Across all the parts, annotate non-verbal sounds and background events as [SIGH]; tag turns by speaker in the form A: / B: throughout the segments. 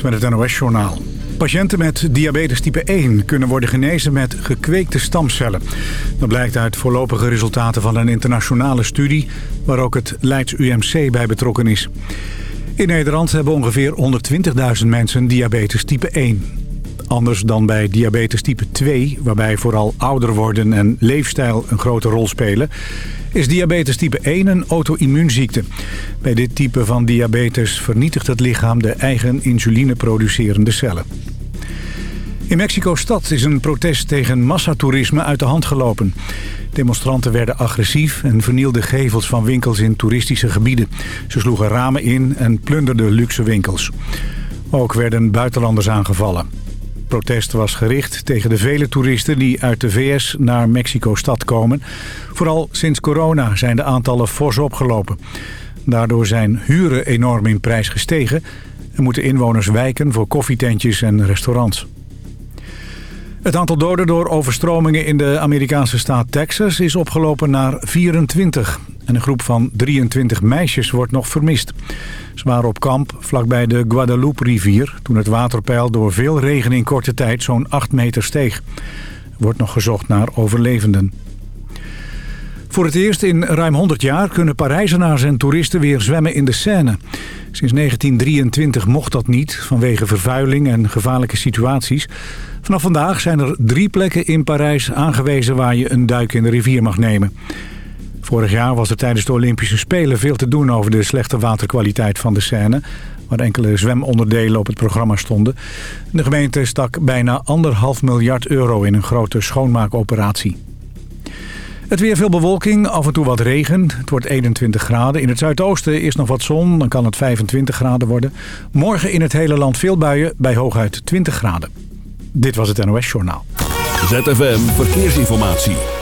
A: Met het NOS-journaal. Patiënten met diabetes type 1 kunnen worden genezen met gekweekte stamcellen. Dat blijkt uit voorlopige resultaten van een internationale studie... waar ook het Leids UMC bij betrokken is. In Nederland hebben ongeveer 120.000 mensen diabetes type 1. Anders dan bij diabetes type 2, waarbij vooral ouder worden en leefstijl een grote rol spelen... is diabetes type 1 een auto-immuunziekte. Bij dit type van diabetes vernietigt het lichaam de eigen insulineproducerende cellen. In Mexico-stad is een protest tegen massatoerisme uit de hand gelopen. Demonstranten werden agressief en vernielden gevels van winkels in toeristische gebieden. Ze sloegen ramen in en plunderden luxe winkels. Ook werden buitenlanders aangevallen. Protest was gericht tegen de vele toeristen die uit de VS naar Mexico-stad komen. Vooral sinds corona zijn de aantallen fors opgelopen. Daardoor zijn huren enorm in prijs gestegen... en moeten inwoners wijken voor koffietentjes en restaurants. Het aantal doden door overstromingen in de Amerikaanse staat Texas is opgelopen naar 24. En een groep van 23 meisjes wordt nog vermist. Ze waren op kamp vlakbij de Guadalupe-rivier... toen het waterpeil door veel regen in korte tijd zo'n 8 meter steeg. Er wordt nog gezocht naar overlevenden. Voor het eerst in ruim 100 jaar kunnen Parijzenaars en toeristen weer zwemmen in de Seine. Sinds 1923 mocht dat niet vanwege vervuiling en gevaarlijke situaties. Vanaf vandaag zijn er drie plekken in Parijs aangewezen waar je een duik in de rivier mag nemen. Vorig jaar was er tijdens de Olympische Spelen veel te doen over de slechte waterkwaliteit van de Seine... waar enkele zwemonderdelen op het programma stonden. De gemeente stak bijna anderhalf miljard euro in een grote schoonmaakoperatie. Het weer veel bewolking, af en toe wat regen. Het wordt 21 graden. In het zuidoosten is nog wat zon, dan kan het 25 graden worden. Morgen in het hele land veel buien, bij hooguit 20 graden. Dit was het NOS Journaal.
B: ZFM Verkeersinformatie.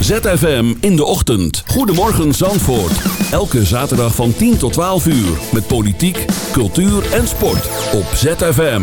B: ZFM in de ochtend. Goedemorgen Zandvoort. Elke zaterdag van 10 tot 12 uur. Met politiek, cultuur en sport. Op ZFM.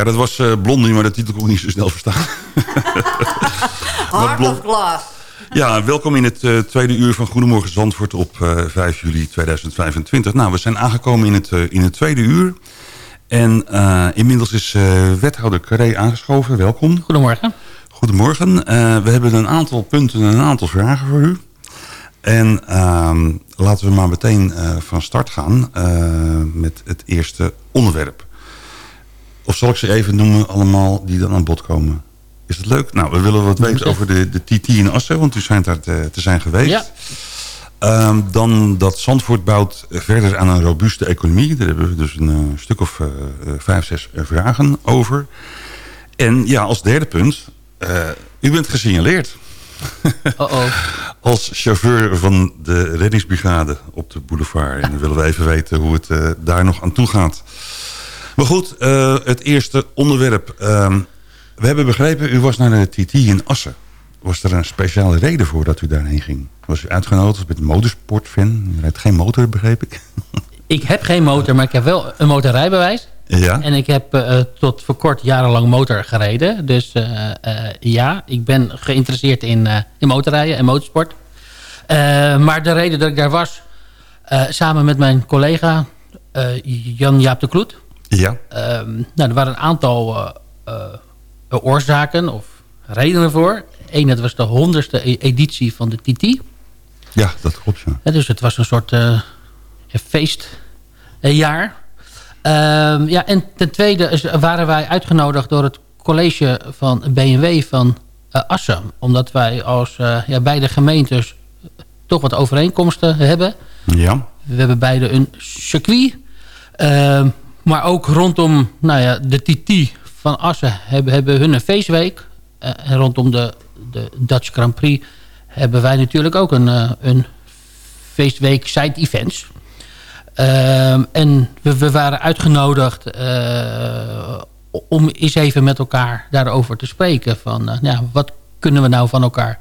C: Ja, dat was uh, Blondie, maar dat titel kon ik niet zo snel verstaan. [LAUGHS]
D: Hard of Glass.
C: Ja, welkom in het uh, tweede uur van Goedemorgen Zandvoort op uh, 5 juli 2025. Nou, we zijn aangekomen in het, in het tweede uur. En inmiddels is wethouder Carré aangeschoven. Welkom.
E: Goedemorgen.
C: Goedemorgen. we hebben een aantal punten en een aantal vragen voor u. En ehm, laten we maar meteen van start gaan met het eerste onderwerp. Of zal ik ze even noemen allemaal die dan aan bod komen? Is het leuk? Nou, we willen wat weten over de, de TT in Assen, want u schijnt daar te, te zijn geweest. Ja. Um, dan dat Zandvoort bouwt verder aan een robuuste economie. Daar hebben we dus een uh, stuk of uh, vijf, zes vragen over. En ja, als derde punt, u bent gesignaleerd.
E: -oh. [LAUGHS]
C: als chauffeur van de reddingsbrigade op de boulevard. En dan willen we even weten hoe het daar nog aan toe gaat. Maar goed, uh, het eerste onderwerp. Uh, we hebben begrepen, u was naar de TT in Assen. Was er een speciale reden voor dat u daarheen ging? Was u uitgenodigd met een motorsportfan? U rijdt geen motor, begreep ik. [LAUGHS]
E: Ik heb geen motor, maar ik heb wel een motorrijbewijs.
C: Ja.
E: En ik heb uh, tot voor kort jarenlang motor gereden. Dus uh, ja, ik ben geïnteresseerd in, in motorrijden en motorsport. maar de reden dat ik daar was, samen met mijn collega Jan-Jaap de Kloet...
C: Ja.
E: Um, nou, er waren een aantal uh, uh, oorzaken of redenen voor. Eén, het was de honderdste e-, editie van de TT.
C: Ja, dat klopt. Ja.
E: dus het was een soort uh, feestjaar. Um, ja, en ten tweede waren wij uitgenodigd door het college van BMW van Assen. Omdat wij als ja, beide gemeentes toch wat overeenkomsten hebben.
C: Ja.
E: We hebben beide een circuit. Uh, maar ook rondom nou ja, de TT van Assen hebben, hebben hun een feestweek. Uh, en rondom de, de Dutch Grand Prix hebben wij natuurlijk ook een, uh, een feestweek side events. Uh, en we, we, waren uitgenodigd eh, om eens even met elkaar daarover te spreken. Van ja, wat kunnen we nou van elkaar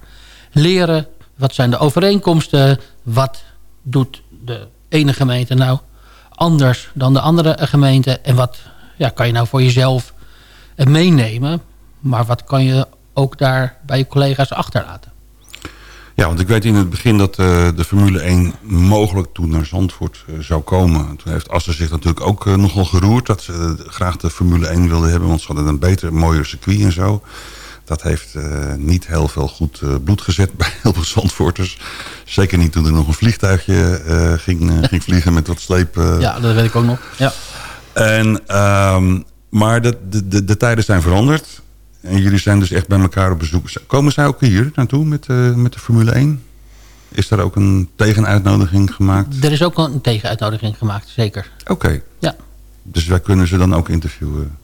E: leren? Wat zijn de overeenkomsten? Wat doet de ene gemeente nou anders dan de andere gemeenten? En wat ja, kan je nou voor jezelf meenemen? Maar wat kan je ook daar bij je collega's achterlaten?
C: Ja, want ik weet in het begin dat uh, de Formule 1 mogelijk toen naar Zandvoort uh, zou komen. Toen heeft Assen zich natuurlijk ook nogal geroerd dat ze graag de Formule 1 wilden hebben. Want ze hadden een beter, mooier circuit en zo. Dat heeft uh, niet heel veel goed uh, bloed gezet bij heel veel Zandvoorters. Zeker niet toen er nog een vliegtuigje uh, ging, ging vliegen met wat sleep.
E: ja, dat weet ik ook nog. Ja.
C: En, um, maar de, de, de, de, tijden zijn veranderd. En jullie zijn dus echt bij elkaar op bezoek. Komen zij ook hier naartoe met, met de Formule 1? Is daar ook een tegenuitnodiging gemaakt?
E: Er is ook een tegenuitnodiging gemaakt, zeker.
C: Oké. Okay.
E: Ja.
C: Dus wij kunnen ze dan ook interviewen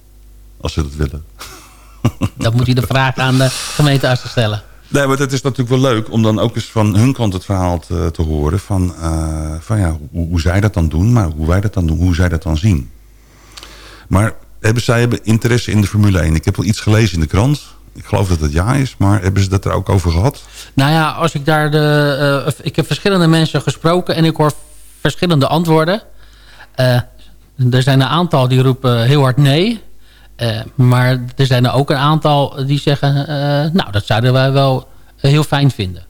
C: als ze dat willen.
E: Dan moet hij de vraag aan de gemeentearts stellen.
C: Nee, maar het is natuurlijk wel leuk om dan ook eens van hun kant het verhaal te, te horen. Van, uh, van ja, hoe, hoe, zij dat dan doen, maar hoe wij dat dan doen, hoe zij dat dan zien. Maar hebben zij hebben interesse in de Formule 1? Ik heb wel iets gelezen in de krant. Ik geloof dat het ja is, maar hebben ze dat er ook over gehad?
E: Nou ja, als ik daar de. Uh, ik heb verschillende mensen gesproken en ik hoor verschillende antwoorden. Uh, er zijn een aantal die roepen heel hard nee. Uh, maar er zijn er ook een aantal die zeggen... Uh, nou, dat zouden wij wel heel fijn vinden.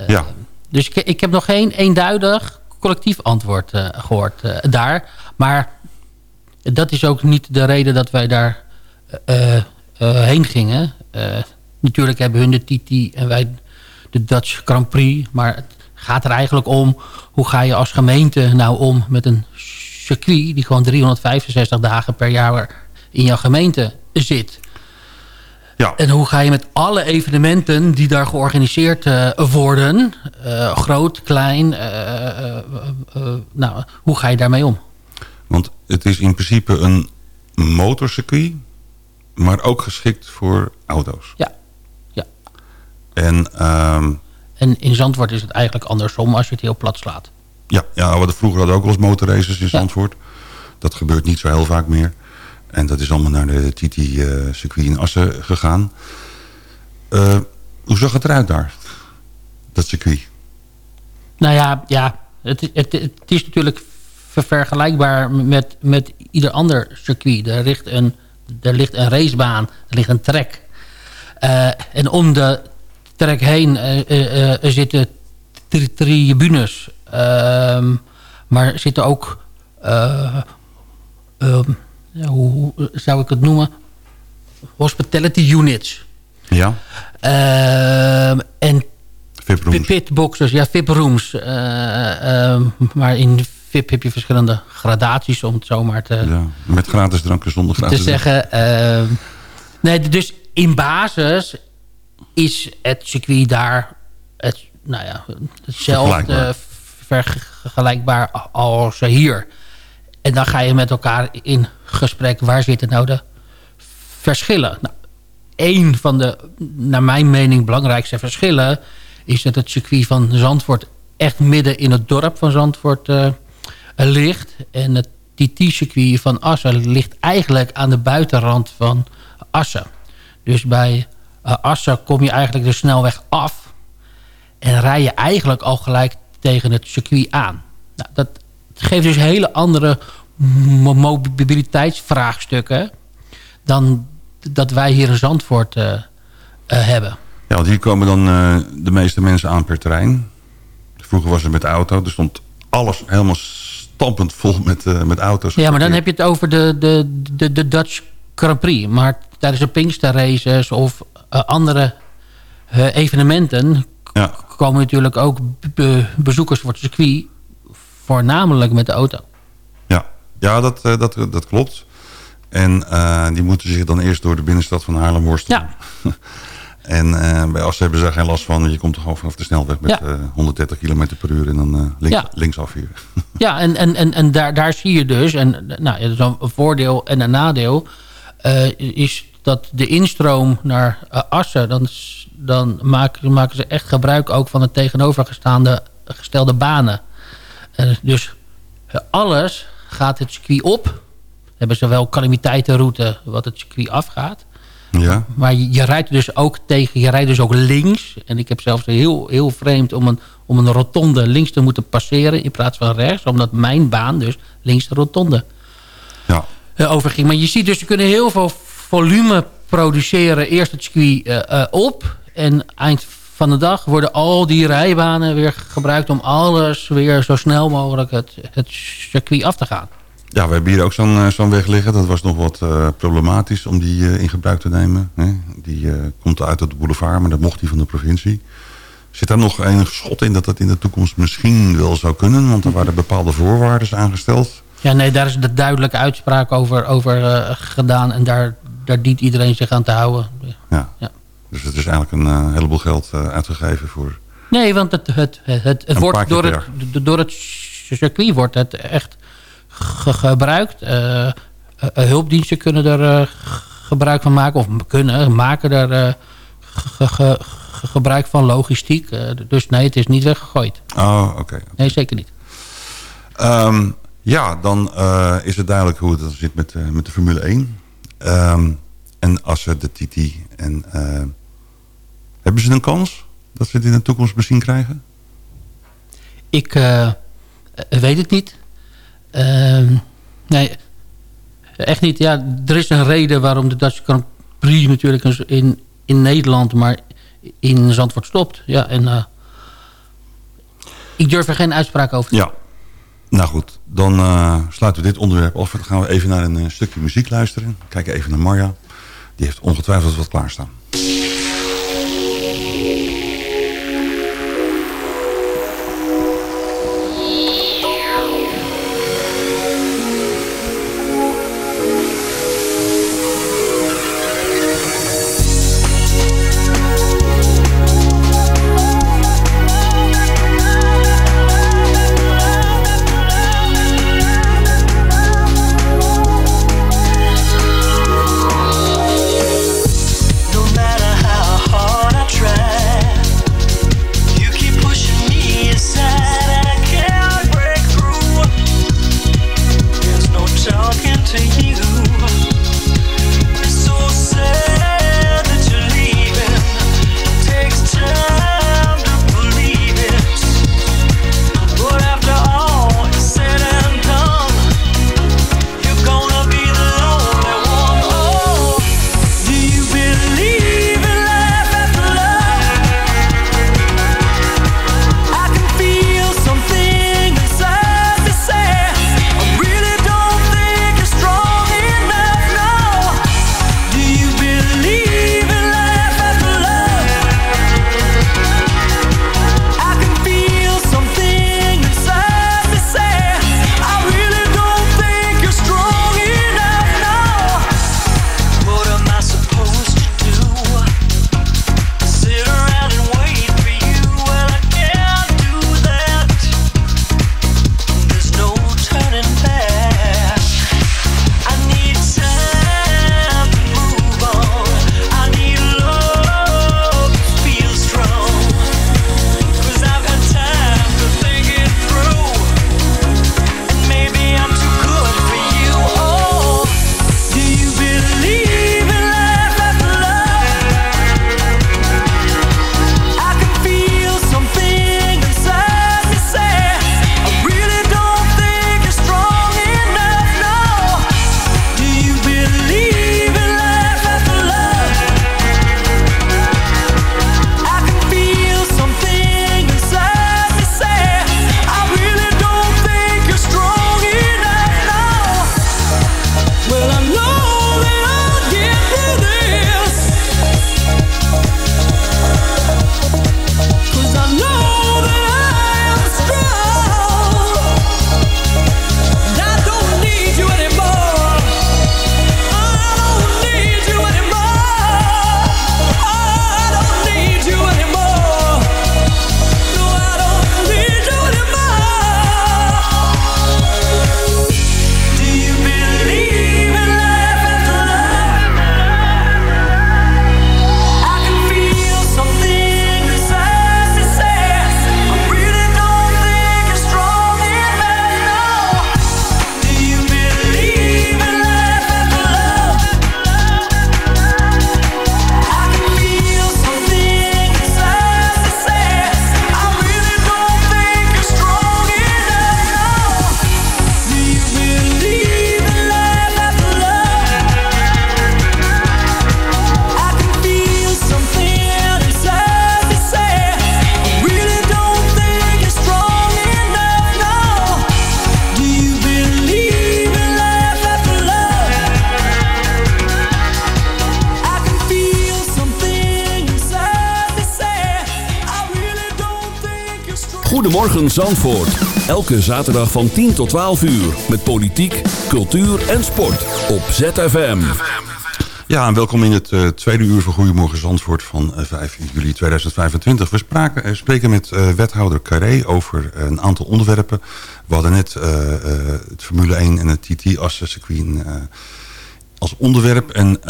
C: Uh, ja.
E: Dus ik, ik, heb nog geen eenduidig collectief antwoord gehoord daar. Maar dat is ook niet de reden dat wij daar heen gingen. natuurlijk hebben hun de TT en wij de Dutch Grand Prix. Maar het gaat er eigenlijk om... hoe ga je als gemeente nou om met een circuit... die gewoon 365 dagen per jaar in jouw gemeente zit.
C: Ja.
E: En hoe ga je met alle evenementen die daar georganiseerd uh, worden... Uh, groot, klein, uh, nou, hoe ga je daarmee om?
C: Want het is in principe een motorcircuit... maar ook geschikt voor auto's.
E: Ja. ja.
C: En, um,
E: en in Zandvoort is het eigenlijk andersom als je het heel plat slaat.
C: Ja, ja we hadden vroeger hadden ook wel eens motorraces in Zandvoort. Ja. Dat gebeurt niet zo heel vaak meer. En dat is allemaal naar de TT-circuit in Assen gegaan. Uh, hoe zag het eruit daar, dat circuit?
E: Nou ja, ja het, het, het is natuurlijk vergelijkbaar met, met ieder ander circuit. Er richt een er ligt een racebaan, er ligt een trek. en om de trek heen zitten tribunes. Ehm, maar zitten ook... Ehm, hoe zou ik het noemen? Hospitality units.
C: Ja.
E: Uh, en pitboxers, ja, VIP-rooms. Uh, uh, maar in VIP heb je verschillende gradaties, om het zo maar te... Ja,
C: met gratis dranken, zonder gratis
E: Te zeggen. Ehm, nee, dus in basis is het circuit daar het, nou ja, hetzelfde vergelijkbaar als hier. En dan ga je met elkaar in gesprek. Waar zitten nou de verschillen? Nou, een van de, naar mijn mening, belangrijkste verschillen... is dat het circuit van Zandvoort echt midden in het dorp van Zandvoort uh, ligt. En het TT-circuit van Assen ligt eigenlijk aan de buitenrand van Assen. Dus bij uh, Assen kom je eigenlijk de snelweg af... en rij je eigenlijk al gelijk tegen het circuit aan. Nou, dat geeft dus hele andere mobiliteitsvraagstukken... dan dat wij hier in Zandvoort uh, uh, hebben.
C: Ja, want hier komen dan uh, de meeste mensen aan per trein. Vroeger was het met de auto. Er stond alles helemaal stampend vol met, met auto's.
E: Ja, maar dan heb je het over de, de, de, de Dutch Grand Prix. Maar tijdens de Pinkster Races of andere evenementen... Ja. komen natuurlijk ook be bezoekers voor het circuit... voornamelijk met de auto.
C: Ja, ja dat, dat, dat klopt. En uh, die moeten zich dan eerst door de binnenstad van Haarlem worstelen. Ja. [LAUGHS] en uh, bij Assen hebben ze daar geen last van. Je komt toch gewoon vanaf de snelweg met ja. uh, 130 km per uur. En dan ja. linksaf hier. [LAUGHS]
E: ja, en, en, en, en daar, daar zie je dus. En nou, een voordeel en een nadeel. is dat de instroom naar Assen. Dan, dan maken, maken ze echt gebruik ook van het tegenovergestaande gestelde banen. Dus alles gaat het circuit op hebben ze wel calamiteitenroute wat het circuit afgaat. Ja. Maar je, je, rijdt dus ook tegen, je rijdt dus ook links. En ik heb zelfs heel, heel vreemd om een, om een rotonde links te moeten passeren in plaats van rechts. Omdat mijn baan dus links de rotonde ja. Uh, overging. Maar je ziet dus, ze kunnen heel veel volume produceren. Eerst het circuit uh, uh, op. En eind van de dag worden al die rijbanen weer gebruikt om alles weer zo snel mogelijk het, het circuit af te gaan.
C: Ja, we hebben hier ook zo'n eh, zo'n weg liggen. Dat was nog wat uh, problematisch om die uh, in gebruik te nemen. Hè? Die uh, komt uit het boulevard, maar dat mocht die van de provincie. Zit daar nog een schot in dat dat in de toekomst misschien wel zou kunnen? Want er waren bepaalde voorwaarden aangesteld.
E: Ja, nee, daar is de duidelijke uitspraak over, over gedaan. En daar, daar dient iedereen zich aan te houden.
C: Ja. ja. Dus het is eigenlijk een heleboel geld uitgegeven voor...
E: Nee, want het, het, het, het, het wordt door het, door het circuit wordt het echt gebruikt. Uh, hulpdiensten kunnen er gebruik van maken. Of kunnen, maken er gebruik van logistiek. dus nee, het is niet weggegooid.
C: Oh, oké.
E: Nee, zeker niet.
C: Um, ja, dan is het duidelijk hoe het zit met, met de Formule 1. Um, ehm, en Assen, de TT. En, hebben ze een kans dat ze het in de toekomst misschien krijgen?
E: Ik weet het niet. Ehm, nee, echt niet. Ja, er is een reden waarom de Dutch Grand Prix natuurlijk in, in Nederland, maar in Zandvoort stopt. Ja, en uh, ik durf er geen uitspraak over te
C: Ja, nou goed. Dan sluiten we dit onderwerp af. Dan gaan we even naar een stukje muziek luisteren. Kijken even naar Marja. Die heeft ongetwijfeld wat klaarstaan.
B: Goedemorgen Zandvoort. Elke zaterdag van 10 tot 12 uur. Met politiek, cultuur en sport. Op ZFM.
C: Ja, en welkom in het uh, tweede uur van Goedemorgen Zandvoort van uh, 5 juli 2025. We uh, spreken met wethouder Carré over een aantal onderwerpen. We hadden net het Formule 1 en het TT-Assen-circuit als onderwerp. En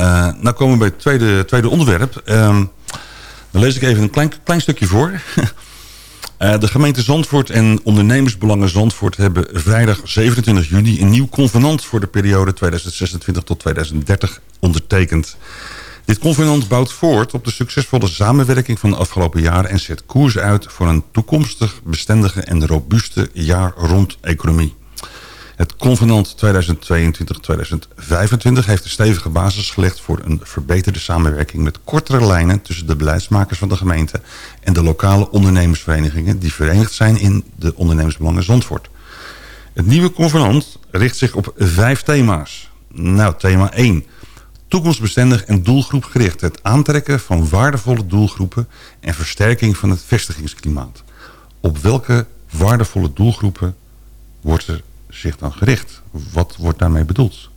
C: nou komen we bij het tweede, tweede onderwerp. Um, dan lees ik even een klein, klein stukje voor. [LAUGHS] Uh, de gemeente Zandvoort en ondernemersbelangen Zandvoort... hebben vrijdag 27 juni een nieuw convenant... voor de periode 2026 tot 2030 ondertekend. Dit convenant bouwt voort op de succesvolle samenwerking van de afgelopen jaren... en zet koers uit voor een toekomstig bestendige en robuuste jaar-rond-economie. Het convenant 2022-2025 heeft een stevige basis gelegd voor een verbeterde samenwerking met kortere lijnen tussen de beleidsmakers van de gemeente en de lokale ondernemersverenigingen die verenigd zijn in de ondernemersbelangen Zandvoort. Het nieuwe convenant richt zich op vijf thema's. Nou, thema 1. Toekomstbestendig en doelgroepgericht. Het aantrekken van waardevolle doelgroepen en versterking van het vestigingsklimaat. Op welke waardevolle doelgroepen wordt er zich dan gericht? Wat wordt daarmee bedoeld?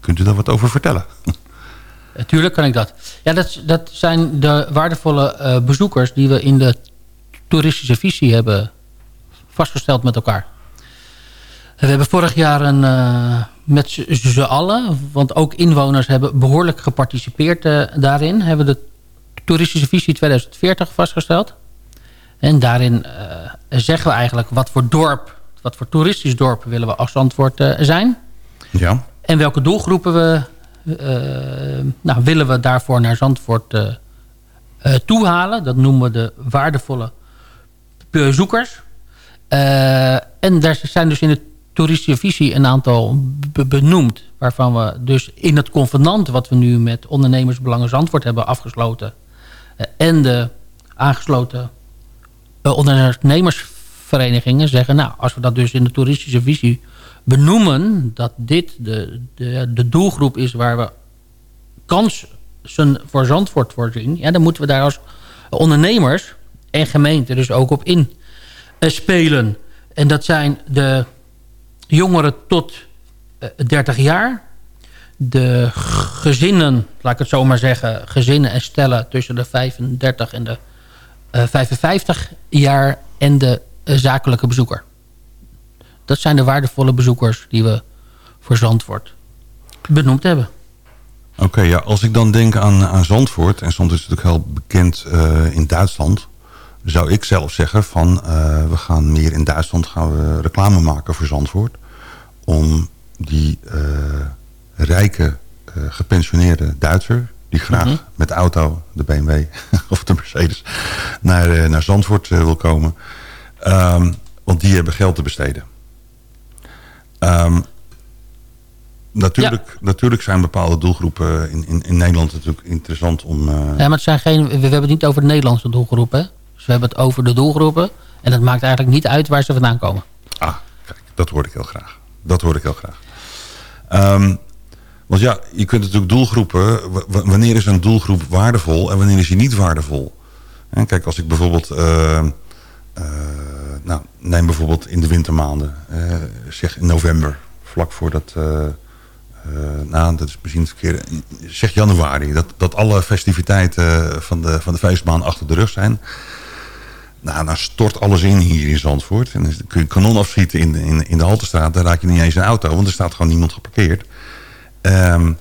C: Kunt u daar wat over vertellen? [LAUGHS]
E: Natuurlijk kan ik dat. Ja, dat, dat zijn de waardevolle uh, bezoekers die we in de toeristische visie hebben vastgesteld met elkaar. We hebben vorig jaar een, uh, met z'n allen, want ook inwoners hebben behoorlijk geparticipeerd uh, daarin, hebben de toeristische visie 2040 vastgesteld. En daarin zeggen we eigenlijk wat voor dorp wat voor toeristisch dorp willen we als antwoord uh, zijn.
C: Ja.
E: En welke doelgroepen we, uh, nou, willen we daarvoor naar Zandvoort uh, toehalen. Dat noemen we de waardevolle bezoekers. en daar zijn dus in de toeristische visie een aantal benoemd. Waarvan we dus in het convenant wat we nu met ondernemersbelangen Zandvoort hebben afgesloten. en de aangesloten ondernemers verenigingen zeggen... nou, als we dat dus in de toeristische visie benoemen... dat dit de, de, de doelgroep is waar we kansen voor Zandvoort voorzien... Ja, dan moeten we daar als ondernemers en gemeenten dus ook op in spelen. En dat zijn de jongeren tot 30 jaar... de gezinnen, laat ik het zo maar zeggen... gezinnen en stellen tussen de 35 en de 55 jaar... en de zakelijke bezoeker. Dat zijn de waardevolle bezoekers die we voor Zandvoort benoemd hebben.
C: Oké, ja, als ik dan denk aan, aan Zandvoort... en soms is het natuurlijk heel bekend uh, in Duitsland... zou ik zelf zeggen van... Uh, we gaan meer in Duitsland gaan we reclame maken voor Zandvoort... om die uh, rijke gepensioneerde Duitser... die graag mm -hmm. met de auto, de BMW [LAUGHS] of de Mercedes... naar, naar Zandvoort wil komen... Um, want die hebben geld te besteden. Um, natuurlijk, ja. natuurlijk zijn bepaalde doelgroepen in, in, in Nederland natuurlijk interessant om... Uh...
E: Ja, maar het zijn geen, we hebben het niet over de Nederlandse doelgroepen. Dus we hebben het over de doelgroepen. En het maakt eigenlijk niet uit waar ze vandaan komen.
C: Ah, kijk, dat hoor ik heel graag. Dat hoor ik heel graag. Um, want ja, je kunt natuurlijk doelgroepen... Wanneer is een doelgroep waardevol en wanneer is die niet waardevol? En kijk, als ik bijvoorbeeld... Uh, uh, nou, neem bijvoorbeeld in de wintermaanden. Uh, zeg in november, vlak voordat... Uh, nou, dat is misschien verkeerde. Zeg januari, dat, dat alle festiviteiten van de, van de feestmaan achter de rug zijn. Nou, dan stort alles in hier in Zandvoort. En dan kun je kanon afschieten in, in, in de Haltestraat. Daar raak je niet eens een auto, want er staat gewoon niemand geparkeerd. Um,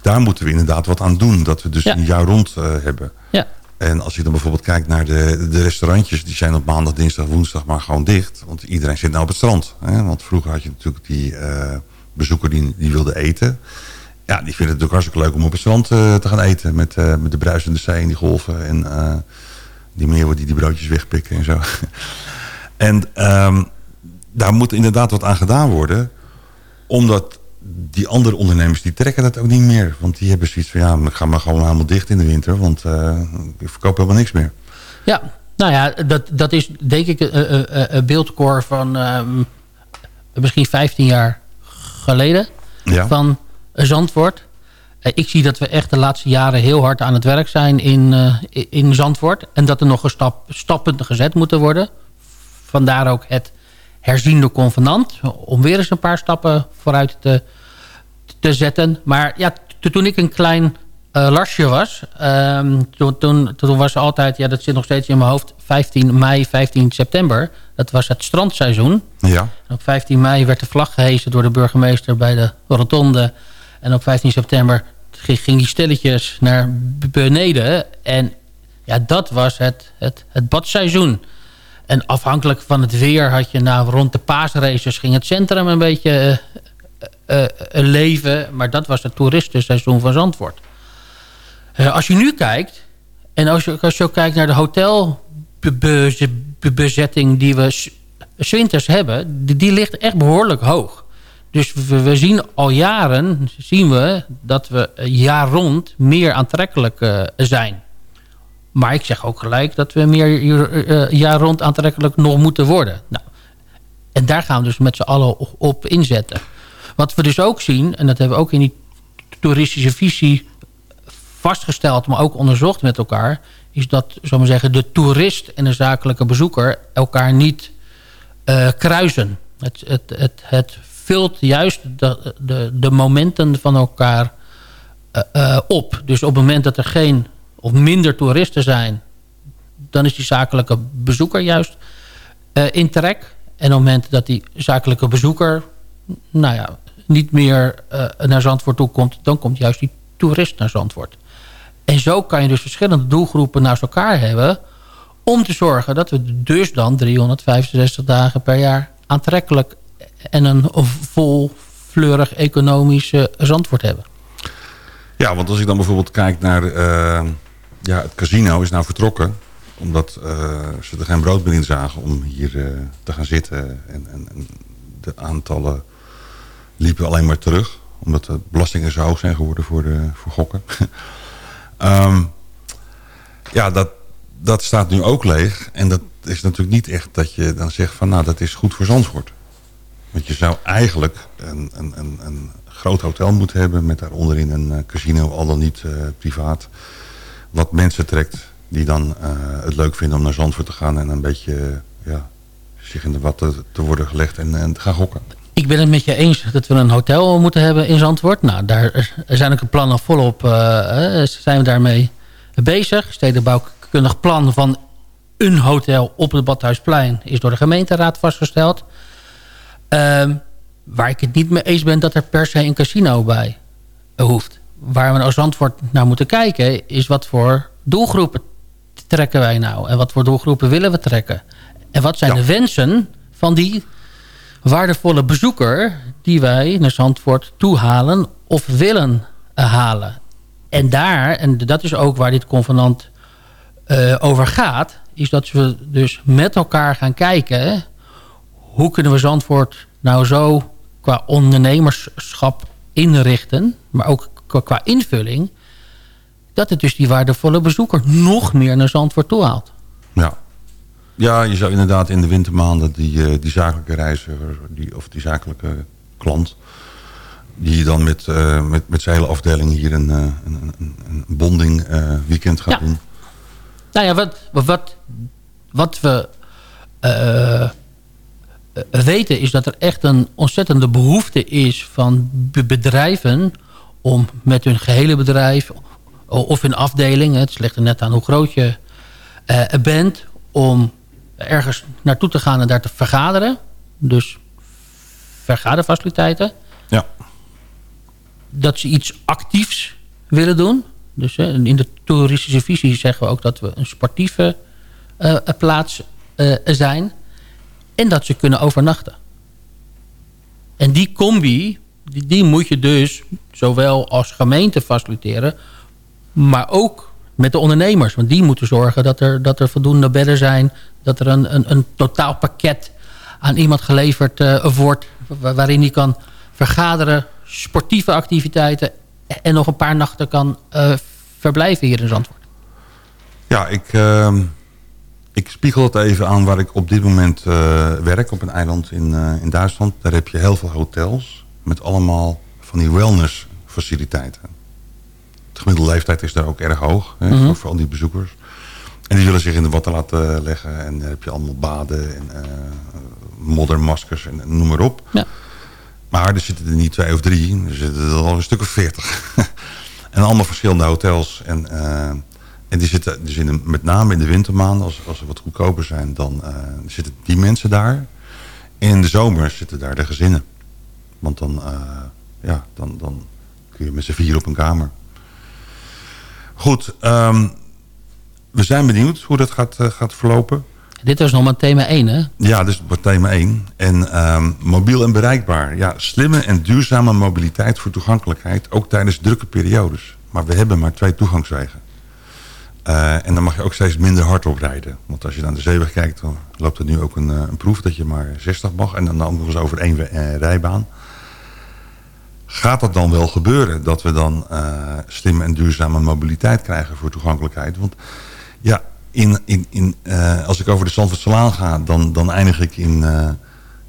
C: daar moeten we inderdaad wat aan doen. Dat we dus ja. een jaar rond uh, hebben.
E: Ja.
C: En als je dan bijvoorbeeld kijkt naar de, de restaurantjes... die zijn op maandag, dinsdag, woensdag maar gewoon dicht. Want iedereen zit nou op het strand. Hè? Want vroeger had je natuurlijk die uh, bezoeker die, die wilde eten. Ja, die vinden het natuurlijk hartstikke leuk om op het strand uh, te gaan eten. Met, uh, met de bruisende zee en die golven. En die meeuwen die die broodjes wegpikken en zo. [LAUGHS] en um, daar moet inderdaad wat aan gedaan worden. Omdat die andere ondernemers die trekken dat ook niet meer. Want die hebben zoiets van, ja, ik ga maar gewoon helemaal dicht in de winter. Want uh, ik verkoop helemaal niks meer.
E: Ja, nou ja, dat, dat is denk ik een, beeldkoor van um, misschien 15 jaar geleden.
C: Ja.
E: Van Zandvoort. Uh, ik zie dat we echt de laatste jaren heel hard aan het werk zijn in, uh, in Zandvoort. En dat er nog een stap, stappen gezet moeten worden. vandaar ook het herziende convenant. Om weer eens een paar stappen vooruit te, te zetten. Maar ja, toen ik een klein uh, Larsje was. Um, toen, toen, toen, was altijd, ja, dat zit nog steeds in mijn hoofd... 15 mei, 15 september. Dat was het strandseizoen.
C: Ja.
E: op 15 mei werd de vlag gehezen door de burgemeester bij de rotonde. En op 15 september ging, die stelletjes naar beneden. En ja, dat was het, het, het badseizoen. En afhankelijk van het weer had je nou rond de paasraces... ging het centrum een beetje uh, leven. Maar dat was het toeristenseizoen van Zandvoort. Uh, als je nu kijkt, en als je, als je ook kijkt naar de hotelbezetting die we winters hebben, die, ligt echt behoorlijk hoog. Dus we, zien al jaren zien we dat we jaar rond meer aantrekkelijk uh, zijn. Maar ik zeg ook gelijk dat we meer jaar rond aantrekkelijk nog moeten worden. Nou, en daar gaan we dus met z'n allen op inzetten. Wat we dus ook zien, en dat hebben we ook in die toeristische visie vastgesteld, maar ook onderzocht met elkaar... is dat, zal zeggen, de toerist en de zakelijke bezoeker elkaar niet uh, kruisen. Het, het, het, het vult juist de, de, de momenten van elkaar uh, uh, op. Dus op het moment dat er geen of minder toeristen zijn... dan is die zakelijke bezoeker juist in trek. En op het moment dat die zakelijke bezoeker... nou ja, niet meer naar Zandvoort toe komt... dan komt juist die toerist naar Zandvoort. En zo kan je dus verschillende doelgroepen naast elkaar hebben... om te zorgen dat we dus dan 365 dagen per jaar aantrekkelijk... en een vol fleurig economische Zandvoort hebben.
C: Ja, want als ik dan bijvoorbeeld kijk naar... Uh, ja, het casino is nou vertrokken omdat uh, ze er geen brood meer in zagen om hier uh, te gaan zitten. En, en, en, de aantallen liepen alleen maar terug. Omdat de belastingen zo hoog zijn geworden voor, de, voor gokken. Um, [LAUGHS] ja, dat, dat staat nu ook leeg. En dat is natuurlijk niet echt dat je dan zegt van nou dat is goed voor Zandvoort. Want je zou eigenlijk een, een, een, een groot hotel moeten hebben met daaronderin een eh, casino, al dan niet uh, privaat. Wat mensen trekt die dan uh, het leuk vinden om naar Zandvoort te gaan en een beetje ja, zich in de watten te worden gelegd en, en te gaan gokken.
E: Ik ben het met je eens dat we een hotel moeten hebben in Zandvoort. Nou, daar zijn ook plannen volop. Uh, zijn we daarmee bezig. Stedenbouwkundig plan van een hotel op het Badhuisplein... is door de gemeenteraad vastgesteld. Uh, waar ik het niet mee eens ben dat er per se een casino bij hoeft. Waar we als Zandvoort naar moeten kijken... is wat voor doelgroepen trekken wij nou? En wat voor doelgroepen willen we trekken? En wat zijn ja. de wensen van die waardevolle bezoeker die wij naar Zandvoort toehalen of willen halen. En daar, en dat is ook waar dit convenant uh, over gaat... is dat we dus met elkaar gaan kijken... hoe kunnen we Zandvoort nou zo qua ondernemerschap inrichten... maar ook qua invulling... dat het dus die waardevolle bezoeker nog meer naar Zandvoort toehaalt.
C: Ja, ja, je zou inderdaad in de wintermaanden die, uh, die zakelijke reiziger... Die, of die zakelijke klant... die dan met, uh, met, met zijn hele afdeling hier een, uh, een, een, een bonding weekend gaat
E: ja.
C: doen.
E: Nou ja, wat, wat, wat we weten is dat er echt een ontzettende behoefte is... van bedrijven om met hun gehele bedrijf of hun afdeling... het ligt er net aan hoe groot je bent... om ergens naartoe te gaan en daar te vergaderen. Dus vergaderfaciliteiten.
C: Ja.
E: Dat ze iets actiefs willen doen. Dus hè, in de toeristische visie zeggen we ook dat we een sportieve uh, plaats uh, zijn. En dat ze kunnen overnachten. En die combi, die, die moet je dus zowel als gemeente faciliteren... maar ook met de ondernemers. Want die moeten zorgen dat er, dat er voldoende bedden zijn dat er een, een, een totaalpakket aan iemand geleverd uh, wordt... waarin hij kan vergaderen, sportieve activiteiten... en nog een paar nachten kan uh, verblijven hier in Zandvoort.
C: Ja, ik, uh, ik spiegel het even aan waar ik op dit moment uh, werk... op een eiland in, in Duitsland. Daar heb je heel veel hotels met allemaal van die wellnessfaciliteiten. De gemiddelde leeftijd is daar ook erg hoog, hè, mm -hmm. voor, voor al die bezoekers. En die willen zich in de watten laten leggen. En dan heb je allemaal baden en uh, moddermaskers en noem maar op.
E: Ja.
C: Maar er zitten er niet twee of drie. Er zitten er al een stuk of veertig. [LAUGHS] en allemaal verschillende hotels. En, uh, en die zitten dus in met name in de wintermaanden, als, als ze wat goedkoper zijn, dan uh, zitten die mensen daar. En in de zomer zitten daar de gezinnen. Want dan, ja, dan, dan kun je met z'n vier op een kamer. Goed, um, we zijn benieuwd hoe dat gaat, uh, gaat verlopen.
E: Dit was nog maar thema 1, hè?
C: Ja, dit is thema 1. En um, mobiel en bereikbaar. Ja, slimme en duurzame mobiliteit voor toegankelijkheid. Ook tijdens drukke periodes. Maar we hebben maar twee toegangswegen. Uh, en dan mag je ook steeds minder hard op rijden. Want als je naar de zeeweg kijkt, dan loopt er nu ook een, een proef dat je maar 60 mag. En dan nog eens over één rijbaan. Gaat dat dan wel gebeuren? Dat we dan uh, slimme en duurzame mobiliteit krijgen voor toegankelijkheid? Want ja, in, in, in, uh, als ik over de Zandvoortselaan ga, dan, dan eindig ik in, uh,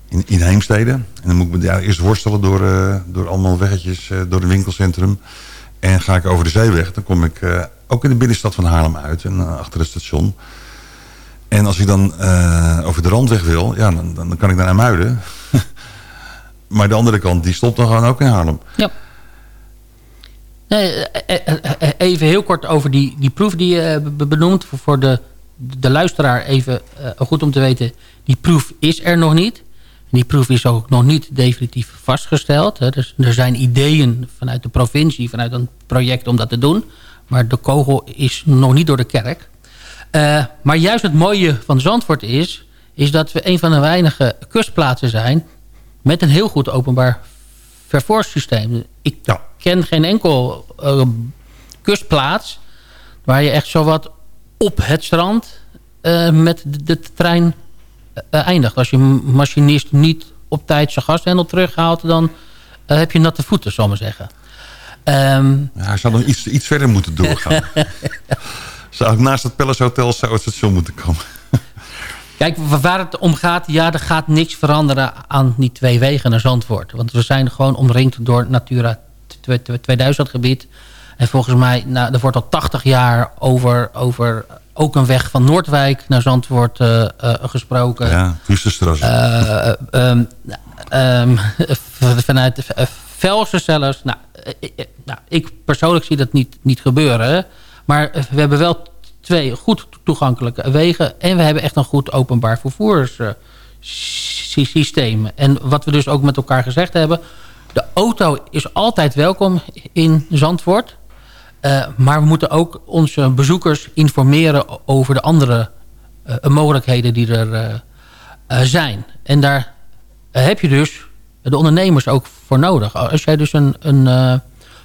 C: in, in Heemstede. En dan moet ik me eerst worstelen door, door allemaal weggetjes, door het winkelcentrum. En ga ik over de zeeweg, dan kom ik ook in de binnenstad van Haarlem uit en achter het station. En als ik dan over de randweg wil, ja, dan, dan kan ik naar Muiden. Maar de andere kant, die stopt dan gewoon ook in Haarlem.
E: Ja. Nee, even heel kort over die, die proef die je benoemt. Voor de, de luisteraar even goed om te weten. Die proef is er nog niet. Die proef is ook nog niet definitief vastgesteld. Dus er zijn ideeën vanuit de provincie, vanuit een project om dat te doen. Maar de kogel is nog niet door de kerk. Maar juist het mooie van Zandvoort is... is dat we een van de weinige kustplaatsen zijn... met een heel goed openbaar vervoerssysteem. Ik ja. ken geen enkel uh, kustplaats... waar je echt zowat op het strand uh, met de, de trein uh, eindigt. Als je machinist niet op tijd zijn gashendel terughaalt... dan heb je natte voeten, zal ik maar zeggen.
C: Um, ja, hij zou nog iets, iets verder moeten doorgaan. [LAUGHS] zou naast het Palace Hotel zou het station moeten komen.
E: Kijk, waar het om gaat, ja, er gaat niks veranderen aan die twee wegen naar Zandvoort. Want we zijn gewoon omringd door Natura 2000 gebied. En volgens mij, nou, er wordt al 80 jaar over, over ook een weg van Noordwijk naar Zandvoort uh, uh, gesproken.
C: Ja, Kustenstrasse.
E: Uh, um, um, [LAUGHS] vanuit Velsen zelfs. Nou, nou, ik persoonlijk zie dat niet, niet gebeuren. Maar we hebben wel twee goed toegankelijke wegen. En we hebben echt een goed openbaar vervoerssysteem. en wat we dus ook met elkaar gezegd hebben... de auto is altijd welkom in Zandvoort. Uh, maar we moeten ook onze bezoekers informeren... over de andere uh, mogelijkheden die er uh, zijn. En daar heb je dus de ondernemers ook voor nodig. Als jij dus een... een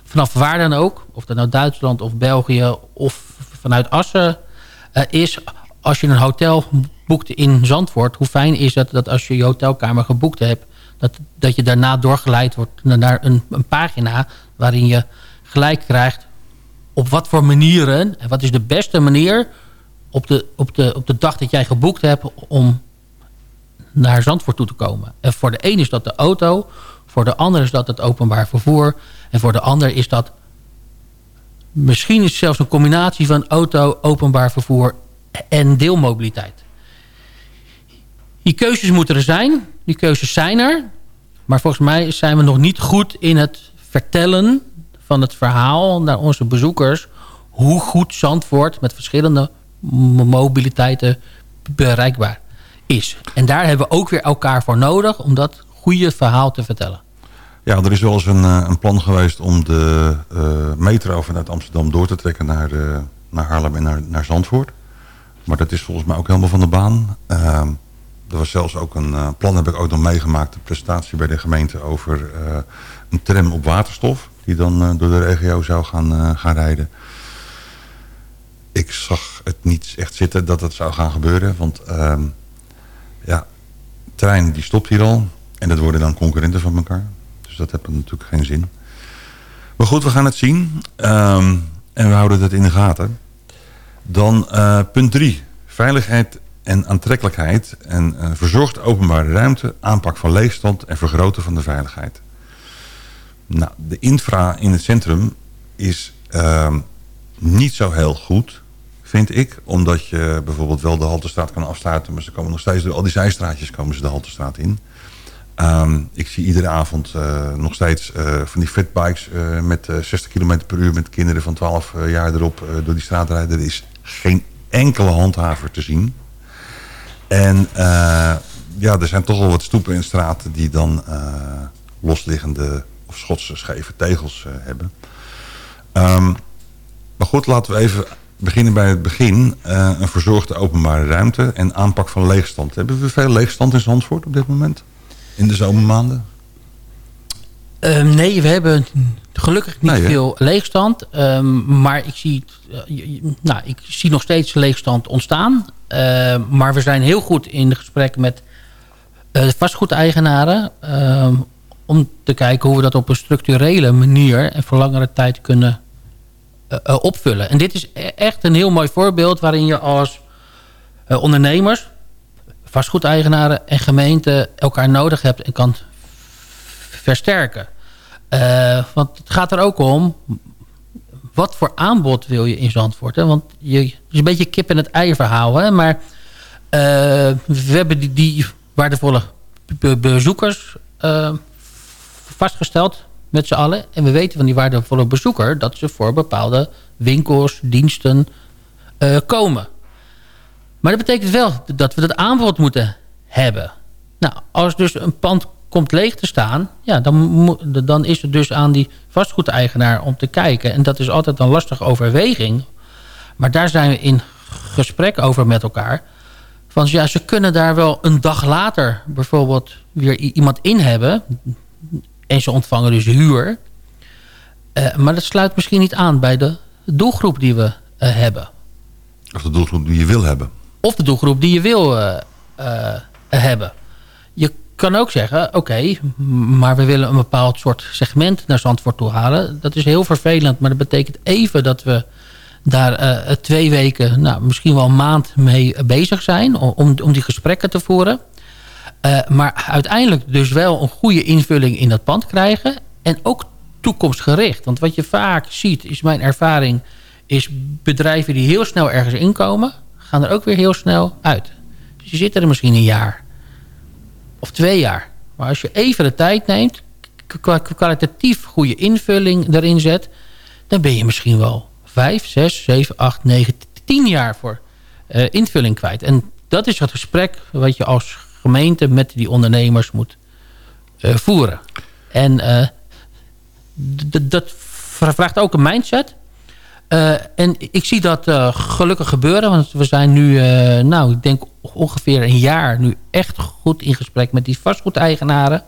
E: vanaf waar dan ook, of dat nou Duitsland of België of vanuit Assen uh, is... als je een hotel boekt in Zandvoort... hoe fijn is het dat als je je hotelkamer geboekt hebt... dat, dat je daarna doorgeleid wordt naar een, een pagina... waarin je gelijk krijgt op wat voor manieren... en wat is de beste manier op de, op de, op de dag dat jij geboekt hebt... om naar Zandvoort toe te komen. En voor de een is dat de auto... voor de ander is dat het openbaar vervoer... en voor de ander is dat Misschien is het zelfs een combinatie van auto, openbaar vervoer en deelmobiliteit. Die keuzes moeten er zijn. Die keuzes zijn er. Maar volgens mij zijn we nog niet goed in het vertellen van het verhaal naar onze bezoekers... hoe goed Zandvoort met verschillende mobiliteiten bereikbaar is. En daar hebben we ook weer elkaar voor nodig om dat goede verhaal te vertellen.
C: Ja, er is wel eens een, een plan geweest om de uh, metro vanuit Amsterdam door te trekken naar, uh, naar Haarlem en naar, naar Zandvoort. Maar dat is volgens mij ook helemaal van de baan. Uh, er was zelfs ook een plan, heb ik ook nog meegemaakt, een presentatie bij de gemeente over een tram op waterstof. Die dan door de regio zou gaan, gaan rijden. Ik zag het niet echt zitten dat dat zou gaan gebeuren. Want ehm, ja, trein die stopt hier al. En dat worden dan concurrenten van elkaar. Dus dat heeft natuurlijk geen zin. Maar goed, we gaan het zien. Um, en we houden dat in de gaten. Dan uh, punt 3. Veiligheid en aantrekkelijkheid. En uh, verzorgde openbare ruimte. Aanpak van leegstand en vergroten van de veiligheid. Nou, de infra in het centrum is uh, niet zo heel goed. vind ik. Omdat je bijvoorbeeld wel de Haltestraat kan afsluiten... maar ze komen nog steeds door al die zijstraatjes komen ze de Haltestraat in. Ehm, ik zie iedere avond uh, nog steeds uh, van die fatbikes uh, met 60 km per uur... met kinderen van 12 jaar erop door die straat rijden. Er is geen enkele handhaver te zien. En ja, er zijn toch wel wat stoepen in straten... die dan losliggende of schotse scheve tegels hebben. Um, maar goed, laten we even beginnen bij het begin. Een verzorgde openbare ruimte en aanpak van leegstand. Hebben we veel leegstand in Zandvoort op dit moment? In de zomermaanden?
E: Uh, nee, we hebben gelukkig niet veel leegstand. Um, maar ik zie, uh, nou, ik zie nog steeds leegstand ontstaan. Ehm, maar we zijn heel goed in de gesprekken met de vastgoedeigenaren... Ehm, om te kijken hoe we dat op een structurele manier... en voor langere tijd kunnen uh, opvullen. En dit is e-, echt een heel mooi voorbeeld waarin je als ondernemers, vastgoedeigenaren en gemeenten elkaar nodig hebt en kan versterken. Uh, want het gaat er ook om, wat voor aanbod wil je in Zandvoort? Hè? Want je, het is een beetje kip en het ei verhaal. Hè? Maar we hebben die, waardevolle bezoekers vastgesteld met z'n allen. En we weten van die waardevolle bezoeker... dat ze voor bepaalde winkels, diensten komen. Maar dat betekent wel dat we dat aanbod moeten hebben. Nou, als dus een pand komt leeg te staan... Ja, dan, dan is het dus aan die vastgoedeigenaar om te kijken. En dat is altijd een lastige overweging. Maar daar zijn we in gesprek over met elkaar. Van ja, ze kunnen daar wel een dag later bijvoorbeeld weer iemand in hebben en ze ontvangen dus huur. Uh, maar dat sluit misschien niet aan bij de doelgroep die we uh, hebben.
C: Of de doelgroep die je wil hebben.
E: Of de doelgroep die je wil uh, hebben. Je kan ook zeggen, oké, maar we willen een bepaald soort segment naar Zandvoort toe halen. Dat is heel vervelend, maar dat betekent even dat we daar twee weken, nou, misschien wel een maand mee bezig zijn... om, om die gesprekken te voeren. Maar uiteindelijk dus wel een goede invulling in dat pand krijgen. En ook toekomstgericht. Want wat je vaak ziet, is mijn ervaring... is bedrijven die heel snel ergens inkomen... gaan er ook weer heel snel uit. Dus je zit er misschien een jaar. Of twee jaar. Maar als je even de tijd neemt... kwalitatief goede invulling erin zet... dan ben je misschien wel vijf, zes, zeven, acht, negen, tien jaar voor uh, invulling kwijt. En dat is het gesprek wat je als gemeente met die ondernemers moet uh, voeren. En uh, dat vraagt ook een mindset. Uh, en ik zie dat gelukkig gebeuren. Want we zijn nu, nou, ik denk ongeveer een jaar... nu echt goed in gesprek met die vastgoedeigenaren.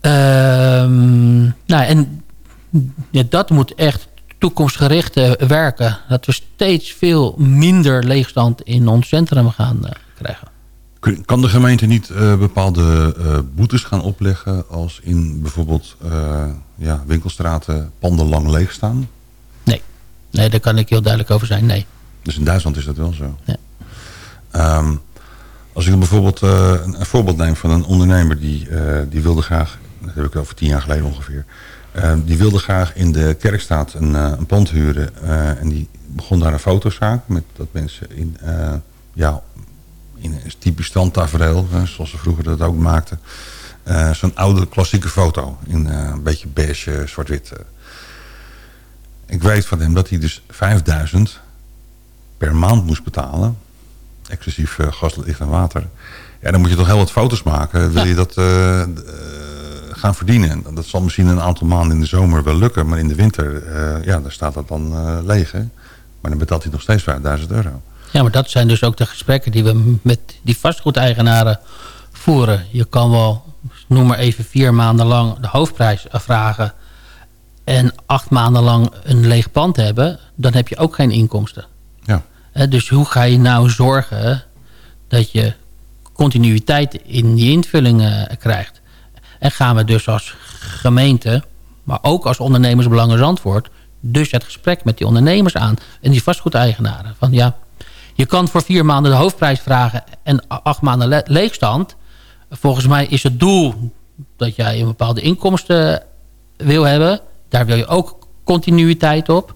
E: Ehm, nou, en dat moet echt toekomstgericht werken. Dat we steeds veel minder leegstand in ons centrum gaan krijgen.
C: Kan de gemeente niet bepaalde boetes gaan opleggen... als in bijvoorbeeld ja, winkelstraten panden lang leeg staan?
E: Nee. daar kan ik heel duidelijk over zijn. Nee.
C: Dus in Duitsland is dat wel zo? Ja. Um, als ik bijvoorbeeld een, een, voorbeeld neem van een ondernemer... die, die wilde graag, dat heb ik over tien jaar geleden ongeveer... die wilde graag in de Kerkstraat een, een pand huren... en die begon daar een fotozaak... met dat mensen in... ja, in een typisch standtafereel, zoals ze vroeger dat ook maakten. Zo'n oude klassieke foto in een beetje beige, zwart-wit. Ik weet van hem dat hij dus 5000 per maand moest betalen. Exclusief uh, gas, licht en water. Ja, dan moet je toch heel wat foto's maken. Wil je dat gaan verdienen? Dat zal misschien een aantal maanden in de zomer wel lukken. Maar in de winter, ja, dan staat dat dan leeg. Hè? Maar dan betaalt hij nog steeds 5000 euro.
E: Ja, maar dat zijn dus ook de gesprekken die we met die vastgoedeigenaren voeren. Je kan wel, noem maar even, vier maanden lang de hoofdprijs vragen... en acht maanden lang een leeg pand hebben... dan heb je ook geen inkomsten.
C: Ja.
E: Dus hoe ga je nou zorgen dat je continuïteit in die invullingen krijgt? En gaan we dus als gemeente, maar ook als ondernemersbelangen Zandvoort... dus het gesprek met die ondernemers aan en die vastgoedeigenaren. Van ja, je kan voor vier maanden de hoofdprijs vragen en acht maanden leegstand. Volgens mij is het doel dat jij een bepaalde inkomsten wil hebben. Daar wil je ook continuïteit op.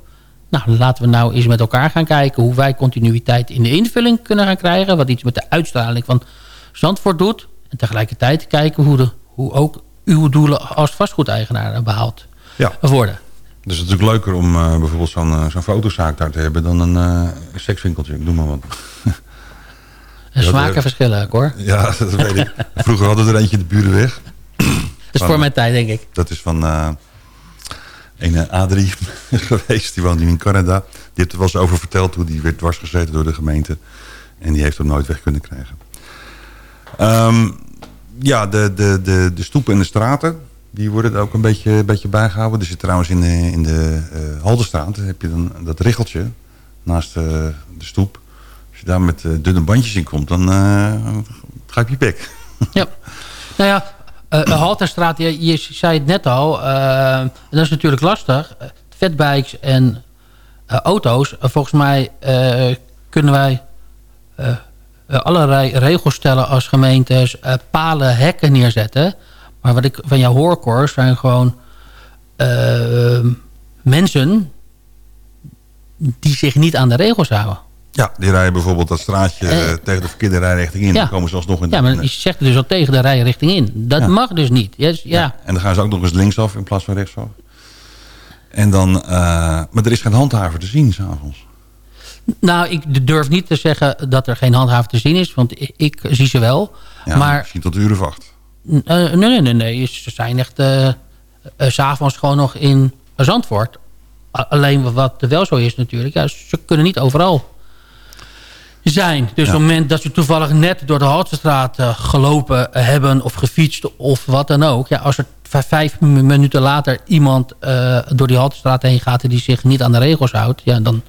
E: nou, laten we nou eens met elkaar gaan kijken... hoe wij continuïteit in de invulling kunnen gaan krijgen. Wat iets met de uitstraling van Zandvoort doet. En tegelijkertijd kijken hoe, de, hoe ook uw doelen als vastgoedeigenaar behaald
C: Ja.
E: worden.
C: Dus het is natuurlijk leuker om eh, bijvoorbeeld zo'n eh, zo'n fotozaak daar te hebben... dan een eh, sekswinkeltje, ik noem maar wat. [LAUGHS]
E: Smaken verschillen, hoor.
C: Ja, dat weet ik. [LAUGHS] Vroeger hadden we er eentje in de burenweg.
E: Dat is voor mijn tijd, denk ik.
C: Dat is van een Adrie [LAUGHS] geweest. Die woont nu in Canada. Die heeft er wel eens over verteld hoe die werd dwarsgezeten door de gemeente. En die heeft hem nooit weg kunnen krijgen. Ehm, ja, de, de, de, de stoepen en de straten. Die worden er ook een beetje, beetje bijgehouden. Er zit trouwens in de, in de eh Haldenstraat. heb je dan dat riggeltje naast eh, de stoep. Als je daar met eh, dunne bandjes in komt, dan eh ga ik je bek.
E: Ja. Nou ja, eh Halterstraat, je, je zei het net al. eh, dat is natuurlijk lastig. Eh, Fatbikes en eh, auto's. eh, volgens mij eh, kunnen wij eh, eh, allerlei regels stellen als gemeentes. eh, palen, hekken neerzetten. Maar wat ik van jou hoor, Cor, zijn gewoon eh, mensen die zich niet aan de regels houden.
C: Ja, die rijden bijvoorbeeld dat straatje
E: Eh,
C: eh, tegen de verkeerde rijrichting in.
E: ja.
C: Dan komen ze alsnog in de...
E: Ja, maar je zegt dus al tegen de rijrichting in. Dat
C: Ja.
E: mag dus niet. Yes, ja.
C: En dan gaan ze ook nog eens linksaf in plaats van rechtsaf. En dan, eh, maar er is geen handhaver te zien s'avonds.
E: Nou, ik durf niet te zeggen dat er geen handhaver te zien is. Want ik, ik zie ze wel.
C: Ja,
E: maar
C: Misschien tot de uur of acht.
E: eh, nee, nee, nee, nee. Ze zijn echt eh eh, s s'avonds gewoon nog in Zandvoort. Alleen wat er wel zo is natuurlijk. Ja, ze kunnen niet overal zijn. Dus
C: Ja.
E: op het moment dat ze toevallig net door de Haltestraat eh, gelopen hebben... of gefietst of wat dan ook. Ja, als er vijf minuten later iemand eh, door die Haltestraat heen gaat... die zich niet aan de regels houdt... Ja, dan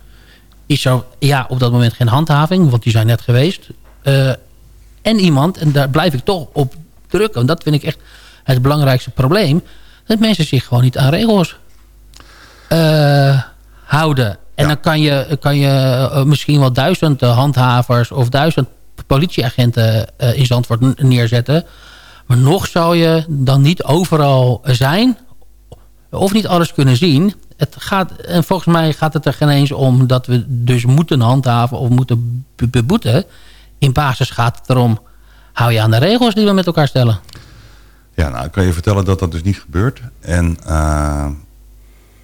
E: is er ja, op dat moment geen handhaving. Want die zijn net geweest. Eh, en iemand, en daar blijf ik toch op drukken... want dat vind ik echt het belangrijkste probleem... dat mensen zich gewoon niet aan regels houden. En dan kan je, kan je eh, misschien wel duizend eh, handhavers... of duizend politieagenten eh, in Zandvoort neerzetten. Maar nog zou je dan niet overal zijn... of niet alles kunnen zien. Het gaat, en volgens mij gaat het er geen eens om... dat we dus moeten handhaven of moeten be- beboeten. In basis gaat het erom... hou je aan de regels die we met elkaar stellen.
C: Ja, nou, ik kan je vertellen dat dat dus niet gebeurt. En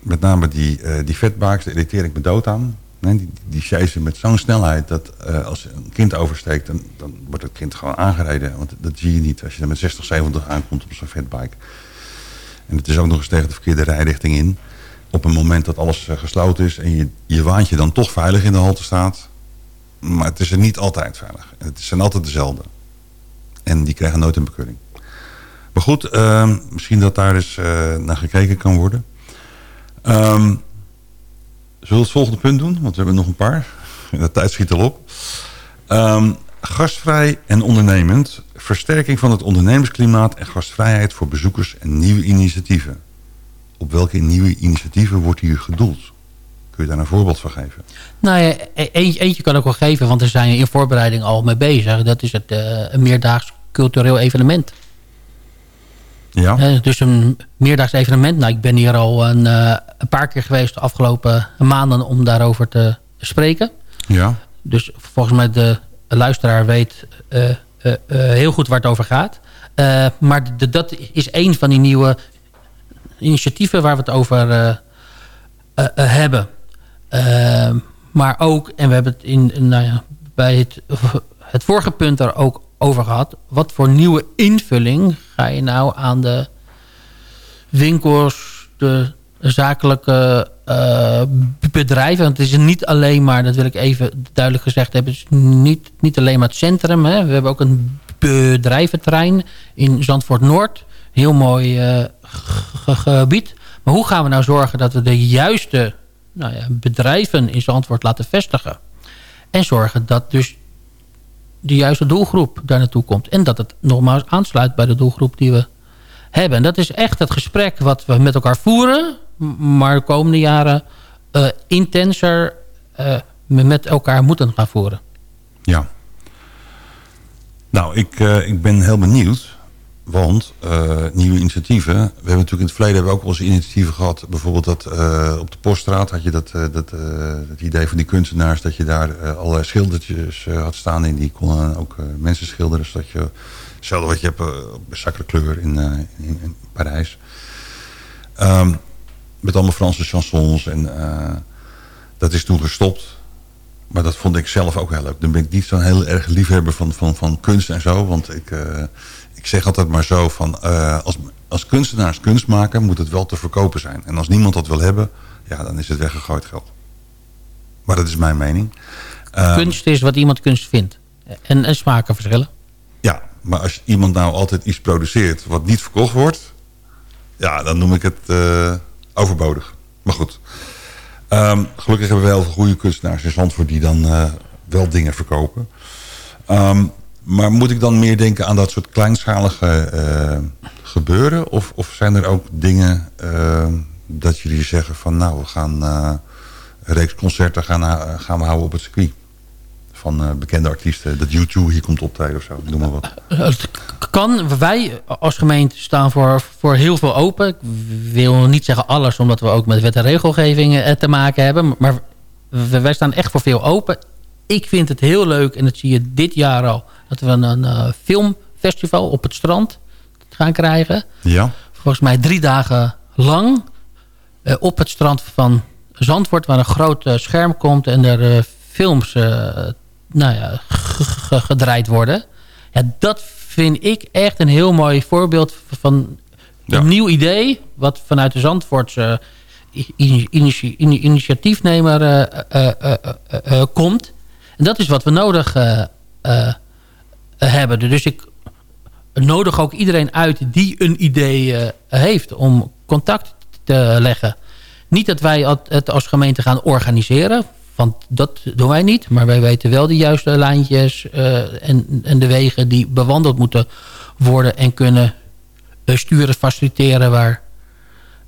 C: met name die, eh die vetbakers, daar irriteer ik me dood aan. Die, die met zo'n snelheid dat eh, als een kind oversteekt... Dan, dan wordt het kind gewoon aangereden. Want dat zie je niet als je er met 60, 70 aankomt op zo'n fatbike. En het is ook nog eens tegen de verkeerde rijrichting in. Op een moment dat alles eh, gesloten is... en je, je waant je dan toch veilig in de Haltestraat. Maar het is er niet altijd veilig. Het zijn altijd dezelfde. En die krijgen nooit een bekeuring. Maar goed, ehm, misschien dat daar eens naar gekeken kan worden. Ehm, zullen we het volgende punt doen? Want we hebben nog een paar. [LAUGHS] De tijd schiet al op. Ehm, gastvrij en ondernemend. Versterking van het ondernemersklimaat en gastvrijheid voor bezoekers en nieuwe initiatieven. Op welke nieuwe initiatieven wordt hier gedoeld? Kun je daar een voorbeeld van geven?
E: Nou ja, e- eentje, eentje kan ik wel geven, want er zijn in voorbereiding al mee bezig. Dat is het eh, een meerdaags cultureel evenement.
C: Ja?
E: Dus een meerdaags evenement. Nou, ik ben hier al een, eh, een paar keer geweest de afgelopen maanden om daarover te spreken.
C: Ja.
E: Dus volgens mij de luisteraar weet eh, eh, heel goed waar het over gaat. Maar de- dat is een van die nieuwe initiatieven waar we het over hebben. Maar ook, en we hebben het in, nou ja, bij het, het vorige punt er ook over gehad. Wat voor nieuwe invulling ga je nou aan de winkels, de zakelijke eh, bedrijven. Want het is niet alleen maar, dat wil ik even duidelijk gezegd hebben... het is niet, niet alleen maar het centrum. Hè. We hebben ook een bedrijventerrein in Zandvoort Noord. Heel mooi eh, ge- gebied. Maar hoe gaan we nou zorgen dat we de juiste nou ja, bedrijven in Zandvoort laten vestigen? En zorgen dat dus de juiste doelgroep daar naartoe komt. En dat het nogmaals aansluit bij de doelgroep die we hebben. En dat is echt het gesprek wat we met elkaar voeren. Maar de komende jaren eh, intenser eh, met elkaar moeten gaan voeren.
C: Ja. Nou, ik, eh, ik ben heel benieuwd. Want uh, nieuwe initiatieven... We hebben natuurlijk in het verleden hebben we ook eens initiatieven gehad. Bijvoorbeeld dat uh, op de Poststraat had je dat, uh, dat, idee van die kunstenaars... dat je daar allerlei schildertjes had staan. En die konden ook mensen schilderen. Zodat je, hetzelfde wat je hebt op Sacre Kleur in, in, in, Parijs. Um, met allemaal Franse chansons. En dat is toen gestopt. Maar dat vond ik zelf ook heel leuk. Dan ben ik niet zo'n heel erg liefhebber van, van, van kunst en zo. Want ik, ik zeg altijd maar zo van... Uh, als, als kunstenaars kunst maken, moet het wel te verkopen zijn. En als niemand dat wil hebben, ja, dan is het weggegooid geld. Maar dat is mijn mening.
E: Uh, kunst is wat iemand kunst vindt. En, en smaken verschillen.
C: Ja, maar als iemand nou altijd iets produceert wat niet verkocht wordt... ja, dan noem ik het overbodig. Maar goed... Um, gelukkig hebben we wel goede kunstenaars in Zandvoort die dan uh, wel dingen verkopen. Um, maar moet ik dan meer denken aan dat soort kleinschalige uh, gebeuren? Of, of zijn er ook dingen uh, dat jullie zeggen van nou we gaan een reeks concerten gaan, gaan we houden op het circuit? van uh, bekende artiesten. Dat YouTube hier komt optreden of zo. Noem maar wat.
E: Het kan. Wij als gemeente staan voor, voor heel veel open. Ik wil niet zeggen alles, omdat we ook met wet en regelgeving uh, te maken hebben. Maar wij staan echt voor veel open. Ik vind het heel leuk, en dat zie je dit jaar al... dat we een uh, filmfestival op het strand gaan krijgen.
C: Ja.
E: Volgens mij drie dagen lang op het strand van Zandvoort... waar een groot scherm komt en er films nou ja, gedraaid worden. Ja, dat vind ik echt een heel mooi voorbeeld van een nieuw idee... wat vanuit de Zandvoortse initiatiefnemer uh, uh, komt. En dat is wat we nodig hebben. Dus ik nodig ook iedereen uit die een idee heeft... om contact te leggen. Niet dat wij het als gemeente gaan organiseren. Want dat doen wij niet. Maar wij weten wel de juiste lijntjes uh, en, en de wegen die bewandeld moeten worden. En kunnen uh, sturen, faciliteren waar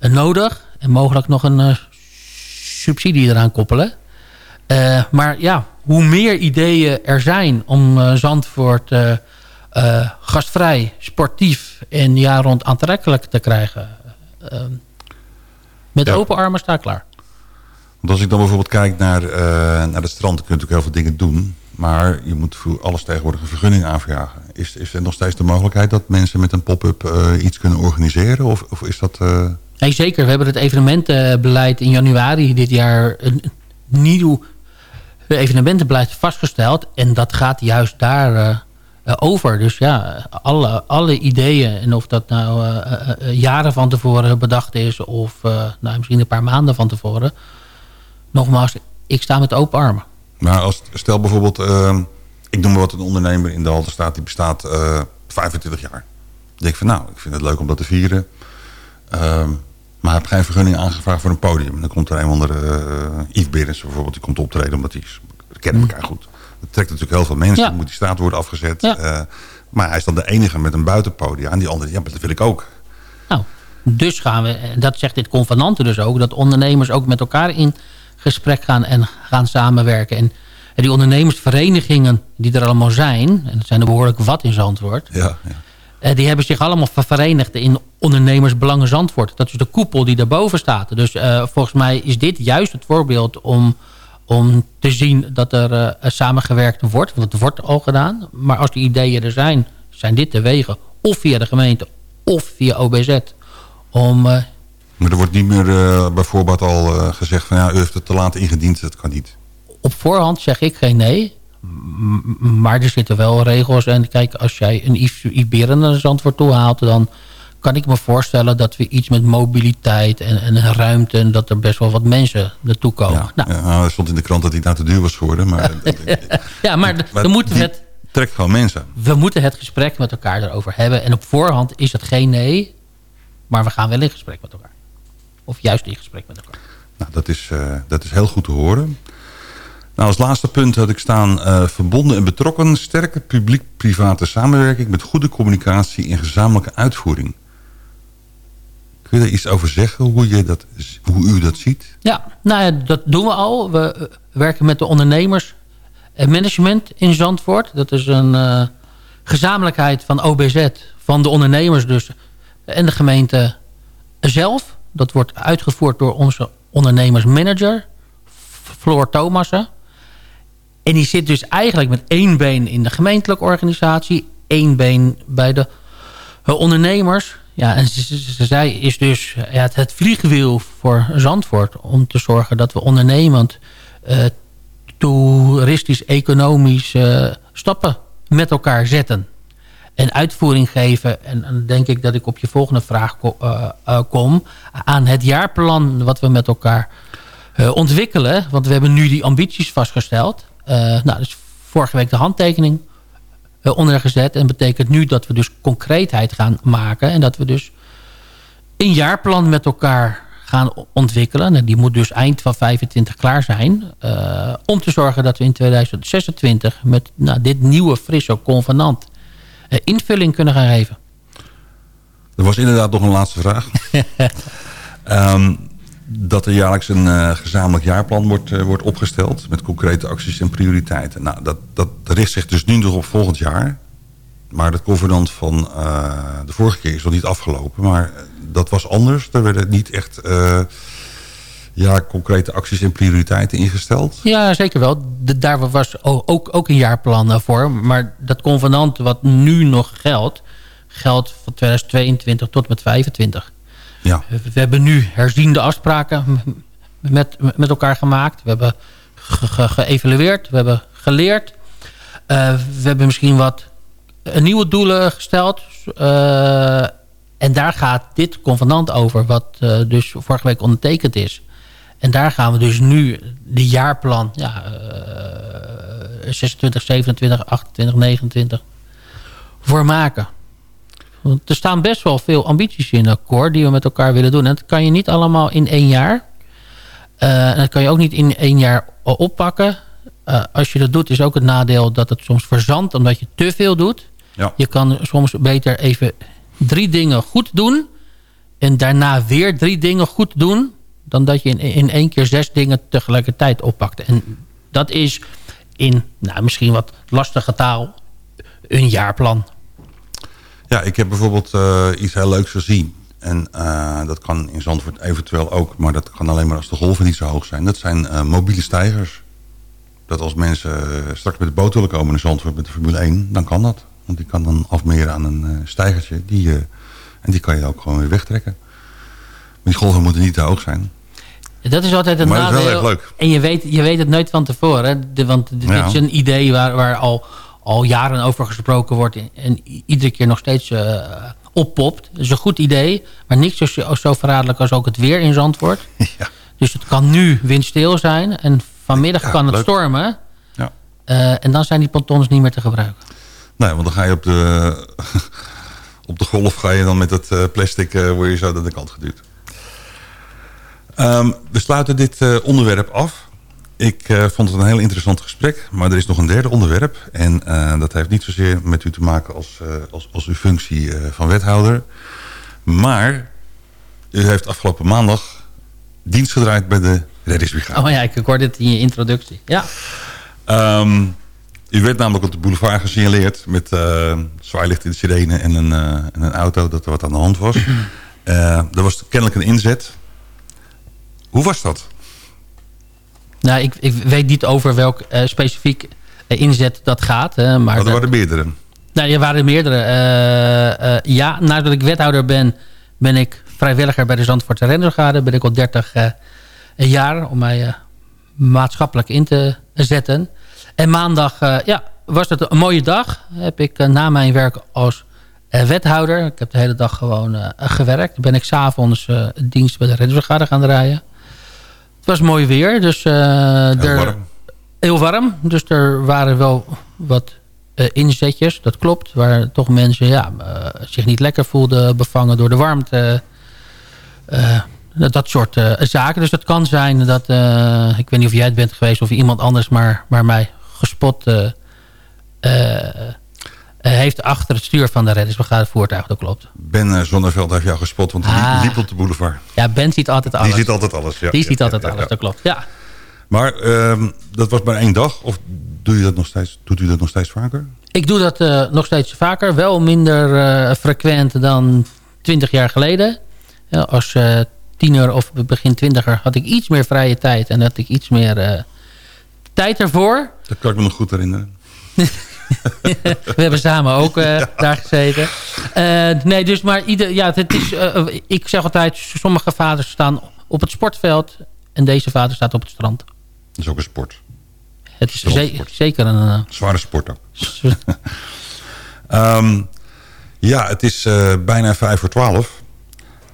E: uh, nodig. En mogelijk nog een subsidie eraan koppelen. maar ja, hoe meer ideeën er zijn om Zandvoort gastvrij, sportief en jaar rond aantrekkelijk te krijgen. met open armen sta ik klaar.
C: Want als ik dan bijvoorbeeld kijk naar, naar het strand... dan kun je natuurlijk heel veel dingen doen. Maar je moet voor alles tegenwoordig een vergunning aanvragen. Is, is er nog steeds de mogelijkheid dat mensen met een pop-up uh, iets kunnen organiseren? Of, of is dat... Uh...
E: Nee, zeker. We hebben het evenementenbeleid in januari dit jaar... een nieuw evenementenbeleid vastgesteld. En dat gaat juist daar over. Dus ja, alle, alle ideeën... en of dat nou jaren van tevoren bedacht is... of nou, misschien een paar maanden van tevoren nogmaals, ik sta met open armen.
C: Maar als, stel bijvoorbeeld, uh, ik noem maar wat een ondernemer in de Halterstaat, die bestaat uh, eh, 25 jaar. Dan denk ik van nou, ik vind het leuk om dat te vieren. Uh, maar heb geen vergunning aangevraagd voor een podium. Dan komt er een onder uh, Yves Berens bijvoorbeeld, die komt optreden omdat hij we kennen elkaar goed. Dat trekt natuurlijk heel veel mensen. Dan moet die straat worden afgezet. Ja. maar hij is dan de enige met een buitenpodium. En die andere, ja, maar dat wil ik ook.
E: Nou, dus gaan we, dat zegt dit convenante dus ook, dat ondernemers ook met elkaar in gesprek gaan en gaan samenwerken. En, en die ondernemersverenigingen die er allemaal zijn... en dat zijn er behoorlijk wat in Zandvoort...
C: Ja, ja.
E: Eh, die hebben zich allemaal verenigd in ondernemersbelangen Zandvoort. Dat is de koepel die daarboven staat. Dus uh, volgens mij is dit juist het voorbeeld om, om te zien dat er uh, samengewerkt wordt. Want het wordt al gedaan. Maar als die ideeën er zijn, zijn dit de wegen. Of via de gemeente, of via OBZ. Om
C: maar er wordt niet meer bij voorbaat al gezegd van ja, u heeft het te laat ingediend, dat kan niet.
E: Op voorhand zeg ik geen nee. Maar er zitten wel regels. En kijk, als jij een Iberen naar Zandvoort toe haalt... dan kan ik me voorstellen dat we iets met mobiliteit en, en ruimte... en dat er best wel wat mensen naartoe komen.
C: Ja, nou. ja, er stond in de krant dat hij nou te duur was geworden. Maar, [LAUGHS]
E: ja, maar, maar we moeten het...
C: trekt gewoon mensen.
E: We moeten het gesprek met elkaar erover hebben. En op voorhand is het geen nee. Maar we gaan wel in gesprek met elkaar. Of juist in gesprek met elkaar.
C: Nou, dat is, uh, dat is heel goed te horen. Nou, als laatste punt had ik staan... Uh, verbonden en betrokken, sterke publiek-private samenwerking... met goede communicatie en gezamenlijke uitvoering. Kun je daar iets over zeggen, hoe, je dat, hoe u dat ziet?
E: Ja, nou ja, dat doen we al. We eh, werken met de ondernemers en management in Zandvoort. Dat is een uh, gezamenlijkheid van OBZ, van de ondernemers dus... en de gemeente zelf. Dat wordt uitgevoerd door onze ondernemersmanager, Floor Thomassen. En die zit dus eigenlijk met één been in de gemeentelijke organisatie... één been bij de ondernemers. Ja, en zij is dus ja, het, vliegwiel voor Zandvoort... om te zorgen dat we ondernemend, uh, toeristisch, economisch uh, stappen met elkaar zetten. En uitvoering geven. En dan denk ik dat ik op je volgende vraag kom. Aan het jaarplan wat we met elkaar ontwikkelen. Want we hebben nu die ambities vastgesteld. Nou, dus vorige week de handtekening uh, ondergezet. En betekent nu dat we dus concreetheid gaan maken. En dat we dus een jaarplan met elkaar gaan ontwikkelen. En die moet dus eind van 25 klaar zijn. Uh, om te zorgen dat we in 2026 met nou, dit nieuwe frisse convenant uh, invulling kunnen gaan geven.
C: Er was inderdaad nog een laatste vraag. um, [LAUGHS] dat er jaarlijks een uh, gezamenlijk jaarplan wordt, uh, wordt opgesteld... met concrete acties en prioriteiten. Nou, dat, dat richt zich dus nu nog op volgend jaar. Maar het convenant van uh, de vorige keer is nog niet afgelopen. Maar dat was anders. Er werden niet echt ja, concrete acties en prioriteiten ingesteld.
E: Ja, zeker wel. Daar was ook, ook een jaarplan voor. Maar dat convenant wat nu nog geldt... geldt van 2022 tot met 2025.
C: Ja.
E: We hebben nu herziende afspraken met, met elkaar gemaakt. We hebben geëvalueerd. Ge we hebben geleerd. Uh, we hebben misschien wat nieuwe doelen gesteld. Uh, en daar gaat dit convenant over. Wat dus vorige week ondertekend is. En daar gaan we dus nu de jaarplan... Ja, 26, 27, 28, 29 voor maken. Want er staan best wel veel ambities in akkoord die we met elkaar willen doen. En dat kan je niet allemaal in één jaar. Uh, en dat kan je ook niet in één jaar oppakken. Uh, als je dat doet is ook het nadeel dat het soms verzandt omdat je te veel doet.
C: Ja.
E: Je kan soms beter even drie dingen goed doen. En daarna weer drie dingen goed doen. Dan dat je in, in één keer zes dingen tegelijkertijd oppakt. En dat is in nou, misschien wat lastige taal een jaarplan.
C: Ja, ik heb bijvoorbeeld uh, iets heel leuks gezien. En uh, dat kan in Zandvoort eventueel ook, maar dat kan alleen maar als de golven niet zo hoog zijn. Dat zijn uh, mobiele stijgers. Dat als mensen straks met de boot willen komen in Zandvoort met de Formule 1, dan kan dat. Want die kan dan afmeren aan een stijgertje. Die, en die kan je ook gewoon weer wegtrekken. Maar die golven moeten niet te hoog zijn.
E: Dat is altijd een
C: maar
E: nadeel.
C: Maar is wel erg leuk.
E: En je weet, je weet het nooit van tevoren. De, want dit ja. is een idee waar, waar al al jaren over gesproken wordt... en iedere keer nog steeds uh, oppopt. Dat is een goed idee, maar niks zo, zo verraderlijk als ook het weer in Zandvoort. [LAUGHS]
C: Ja.
E: Dus het kan nu windstil zijn en vanmiddag ja, kan het leuk. stormen.
C: Ja.
E: Uh, en dan zijn die pontons niet meer te gebruiken.
C: Nee, want dan ga je op de, [LAUGHS] op de golf ga je dan met het uh, plastic... word je zo aan de kant geduwd. Um, we sluiten dit onderwerp af... Ik uh, vond het een heel interessant gesprek. Maar er is nog een derde onderwerp. En uh, dat heeft niet zozeer met u te maken als, uh, als, als uw functie van wethouder. Maar u heeft afgelopen maandag dienst gedraaid bij de reddingsbrigade.
E: Oh ja, ik hoorde het in je introductie. Ja.
C: Um, u werd namelijk op de boulevard gesignaleerd met zwaailicht in de sirene en een, en een auto dat er wat aan de hand was. [CLEARS THROAT] er was kennelijk een inzet. Hoe was dat?
E: Nou, ik, ik weet niet over welk uh, specifiek uh, inzet dat gaat. Uh, maar
C: oh, er waren meerdere.
E: Nou, er waren meerdere. ja, nadat ik wethouder ben, ben ik vrijwilliger bij de Zandvoortse Rendersgade. Ben ik al 30 jaar om mij maatschappelijk in te zetten. En maandag ja, was het een mooie dag. Heb ik na mijn werk als wethouder, ik heb de hele dag gewoon gewerkt. Ben ik s'avonds dienst bij de Rendersgade gaan draaien. Het was mooi weer. Dus, uh,
C: heel
E: er,
C: warm.
E: Heel warm. Dus er waren wel wat uh, inzetjes. Dat klopt. Waar toch mensen ja, uh, zich niet lekker voelden. Bevangen door de warmte. dat soort zaken. Dus het kan zijn dat... ik weet niet of jij het bent geweest. Of iemand anders maar, maar mij gespot... heeft achter het stuur van de reddingsbrigade voertuig, dat klopt.
C: Ben uh, Zonneveld heeft jou gespot, want hij ah. liep op de boulevard.
E: Ja, Ben ziet altijd alles.
C: Die ziet altijd alles, ja.
E: Die ziet altijd alles, dat klopt, ja.
C: Maar ehm, dat was maar één dag? Of doe je dat nog steeds, doet u dat nog steeds vaker?
E: Ik doe dat uh, nog steeds vaker. Wel minder uh, frequent dan 20 jaar geleden. Ja, als uh, tiener of begin twintiger had ik iets meer vrije tijd. En had ik iets meer tijd ervoor.
C: Dat kan ik me nog goed herinneren. [LAUGHS] [LAUGHS]
E: We hebben samen ook ja. daar gezeten. nee, dus maar ieder, ja, het is, ik zeg altijd, sommige vaders staan op het sportveld en deze vader staat op het strand.
C: Dat is ook een sport.
E: Het is ze zeker een...
C: Zware sport ook. [LAUGHS] um, [LAUGHS] ja, het is bijna vijf voor twaalf.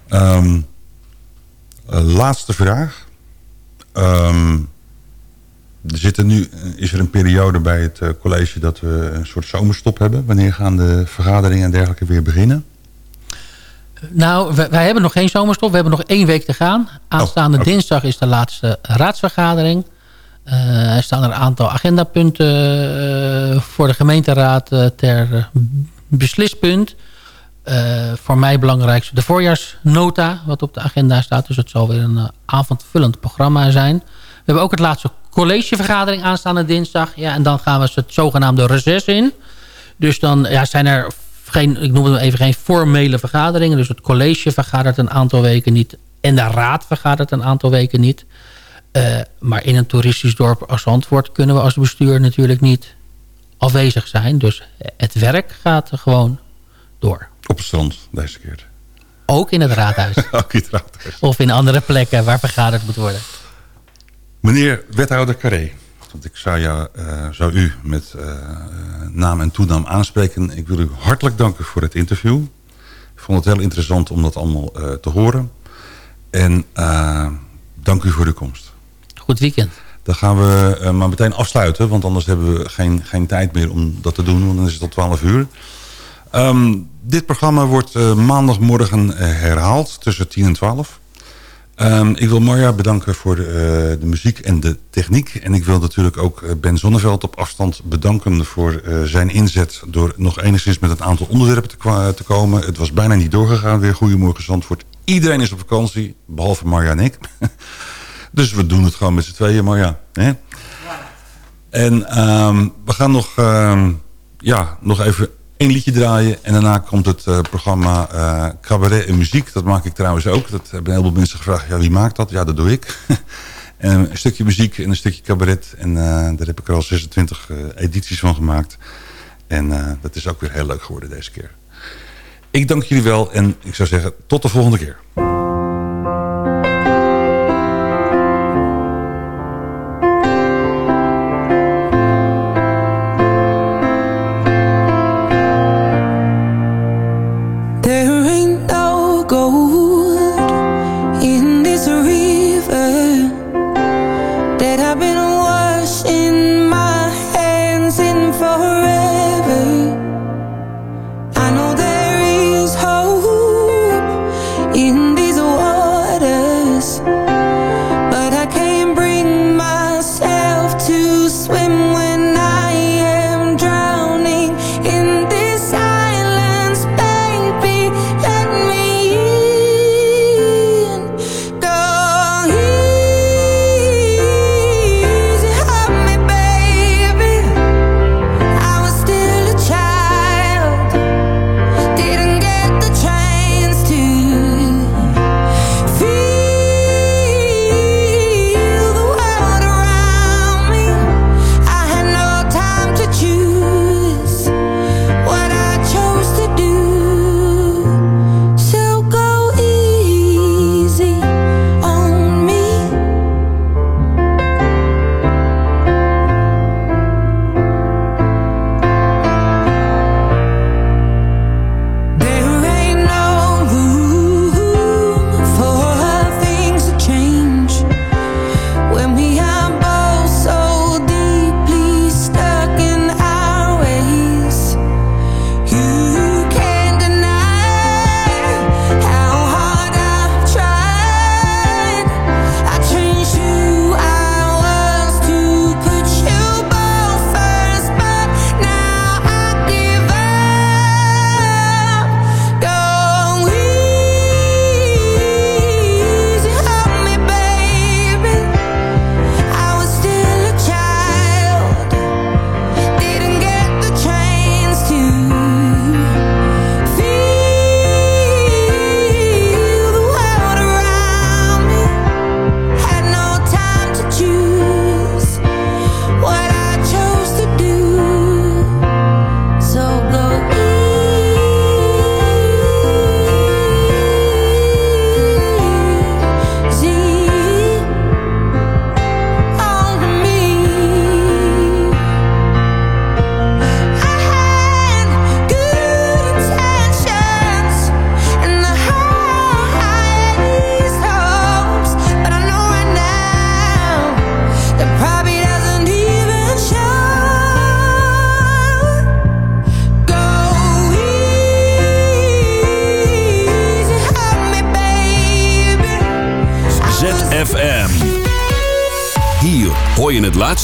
C: Um, laatste vraag. Um, er zitten nu, is er een periode bij het college dat we een soort zomerstop hebben. Wanneer gaan de vergaderingen en dergelijke weer beginnen?
E: Nou, wij, wij, hebben nog geen zomerstop. We hebben nog één week te gaan. Aanstaande oh, okay. dinsdag is de laatste raadsvergadering. Uh, er staan er een aantal agendapunten voor de gemeenteraad ter beslispunt. voor mij belangrijkste de voorjaarsnota, wat op de agenda staat. Dus het zal weer een avondvullend programma zijn. We hebben ook het laatste collegevergadering aanstaande dinsdag. Ja, en dan gaan we het zogenaamde reces in. Dus dan ja, zijn er geen, ik noem het even geen formele vergaderingen. Dus het college vergadert een aantal weken niet. En de raad vergadert een aantal weken niet. Uh, maar in een toeristisch dorp als antwoord kunnen we als bestuur natuurlijk niet afwezig zijn. Dus het werk gaat gewoon door.
C: Op het strand deze keer.
E: Ook in het raadhuis. [LAUGHS]
C: Ook in het raadhuis.
E: Of in andere plekken waar vergaderd moet worden.
C: Meneer wethouder Carré. Want ik zou, jou, uh, zou u met uh, naam en toenaam aanspreken. Ik wil u hartelijk danken voor het interview. Ik vond het heel interessant om dat allemaal te horen. En dank u voor uw komst.
E: Goed weekend.
C: Dan gaan we maar meteen afsluiten. Want anders hebben we geen, geen tijd meer om dat te doen. Want dan is het tot 12 uur. Um, dit programma wordt maandagmorgen herhaald. Tussen 10 en 12. Um, ik wil Marja bedanken voor de, de, muziek en de techniek. En ik wil natuurlijk ook Ben Zonneveld op afstand bedanken voor zijn inzet... door nog enigszins met een aantal onderwerpen te, te komen. Het was bijna niet doorgegaan weer. Goedemorgen Zandvoort. Iedereen is op vakantie, behalve Marja en ik. [LAUGHS] Dus we doen het gewoon met z'n tweeën, maar ja. En um, we gaan nog, um, ja, nog even één liedje draaien. En daarna komt het uh, programma uh, Cabaret en Muziek. Dat maak ik trouwens ook. Dat hebben een heleboel mensen gevraagd. Ja, wie maakt dat? Ja, dat doe ik. [LAUGHS] en een stukje muziek en een stukje cabaret. En uh, daar heb ik er al 26 edities van gemaakt. En dat is ook weer heel leuk geworden deze keer. Ik dank jullie wel en ik zou zeggen tot de volgende keer.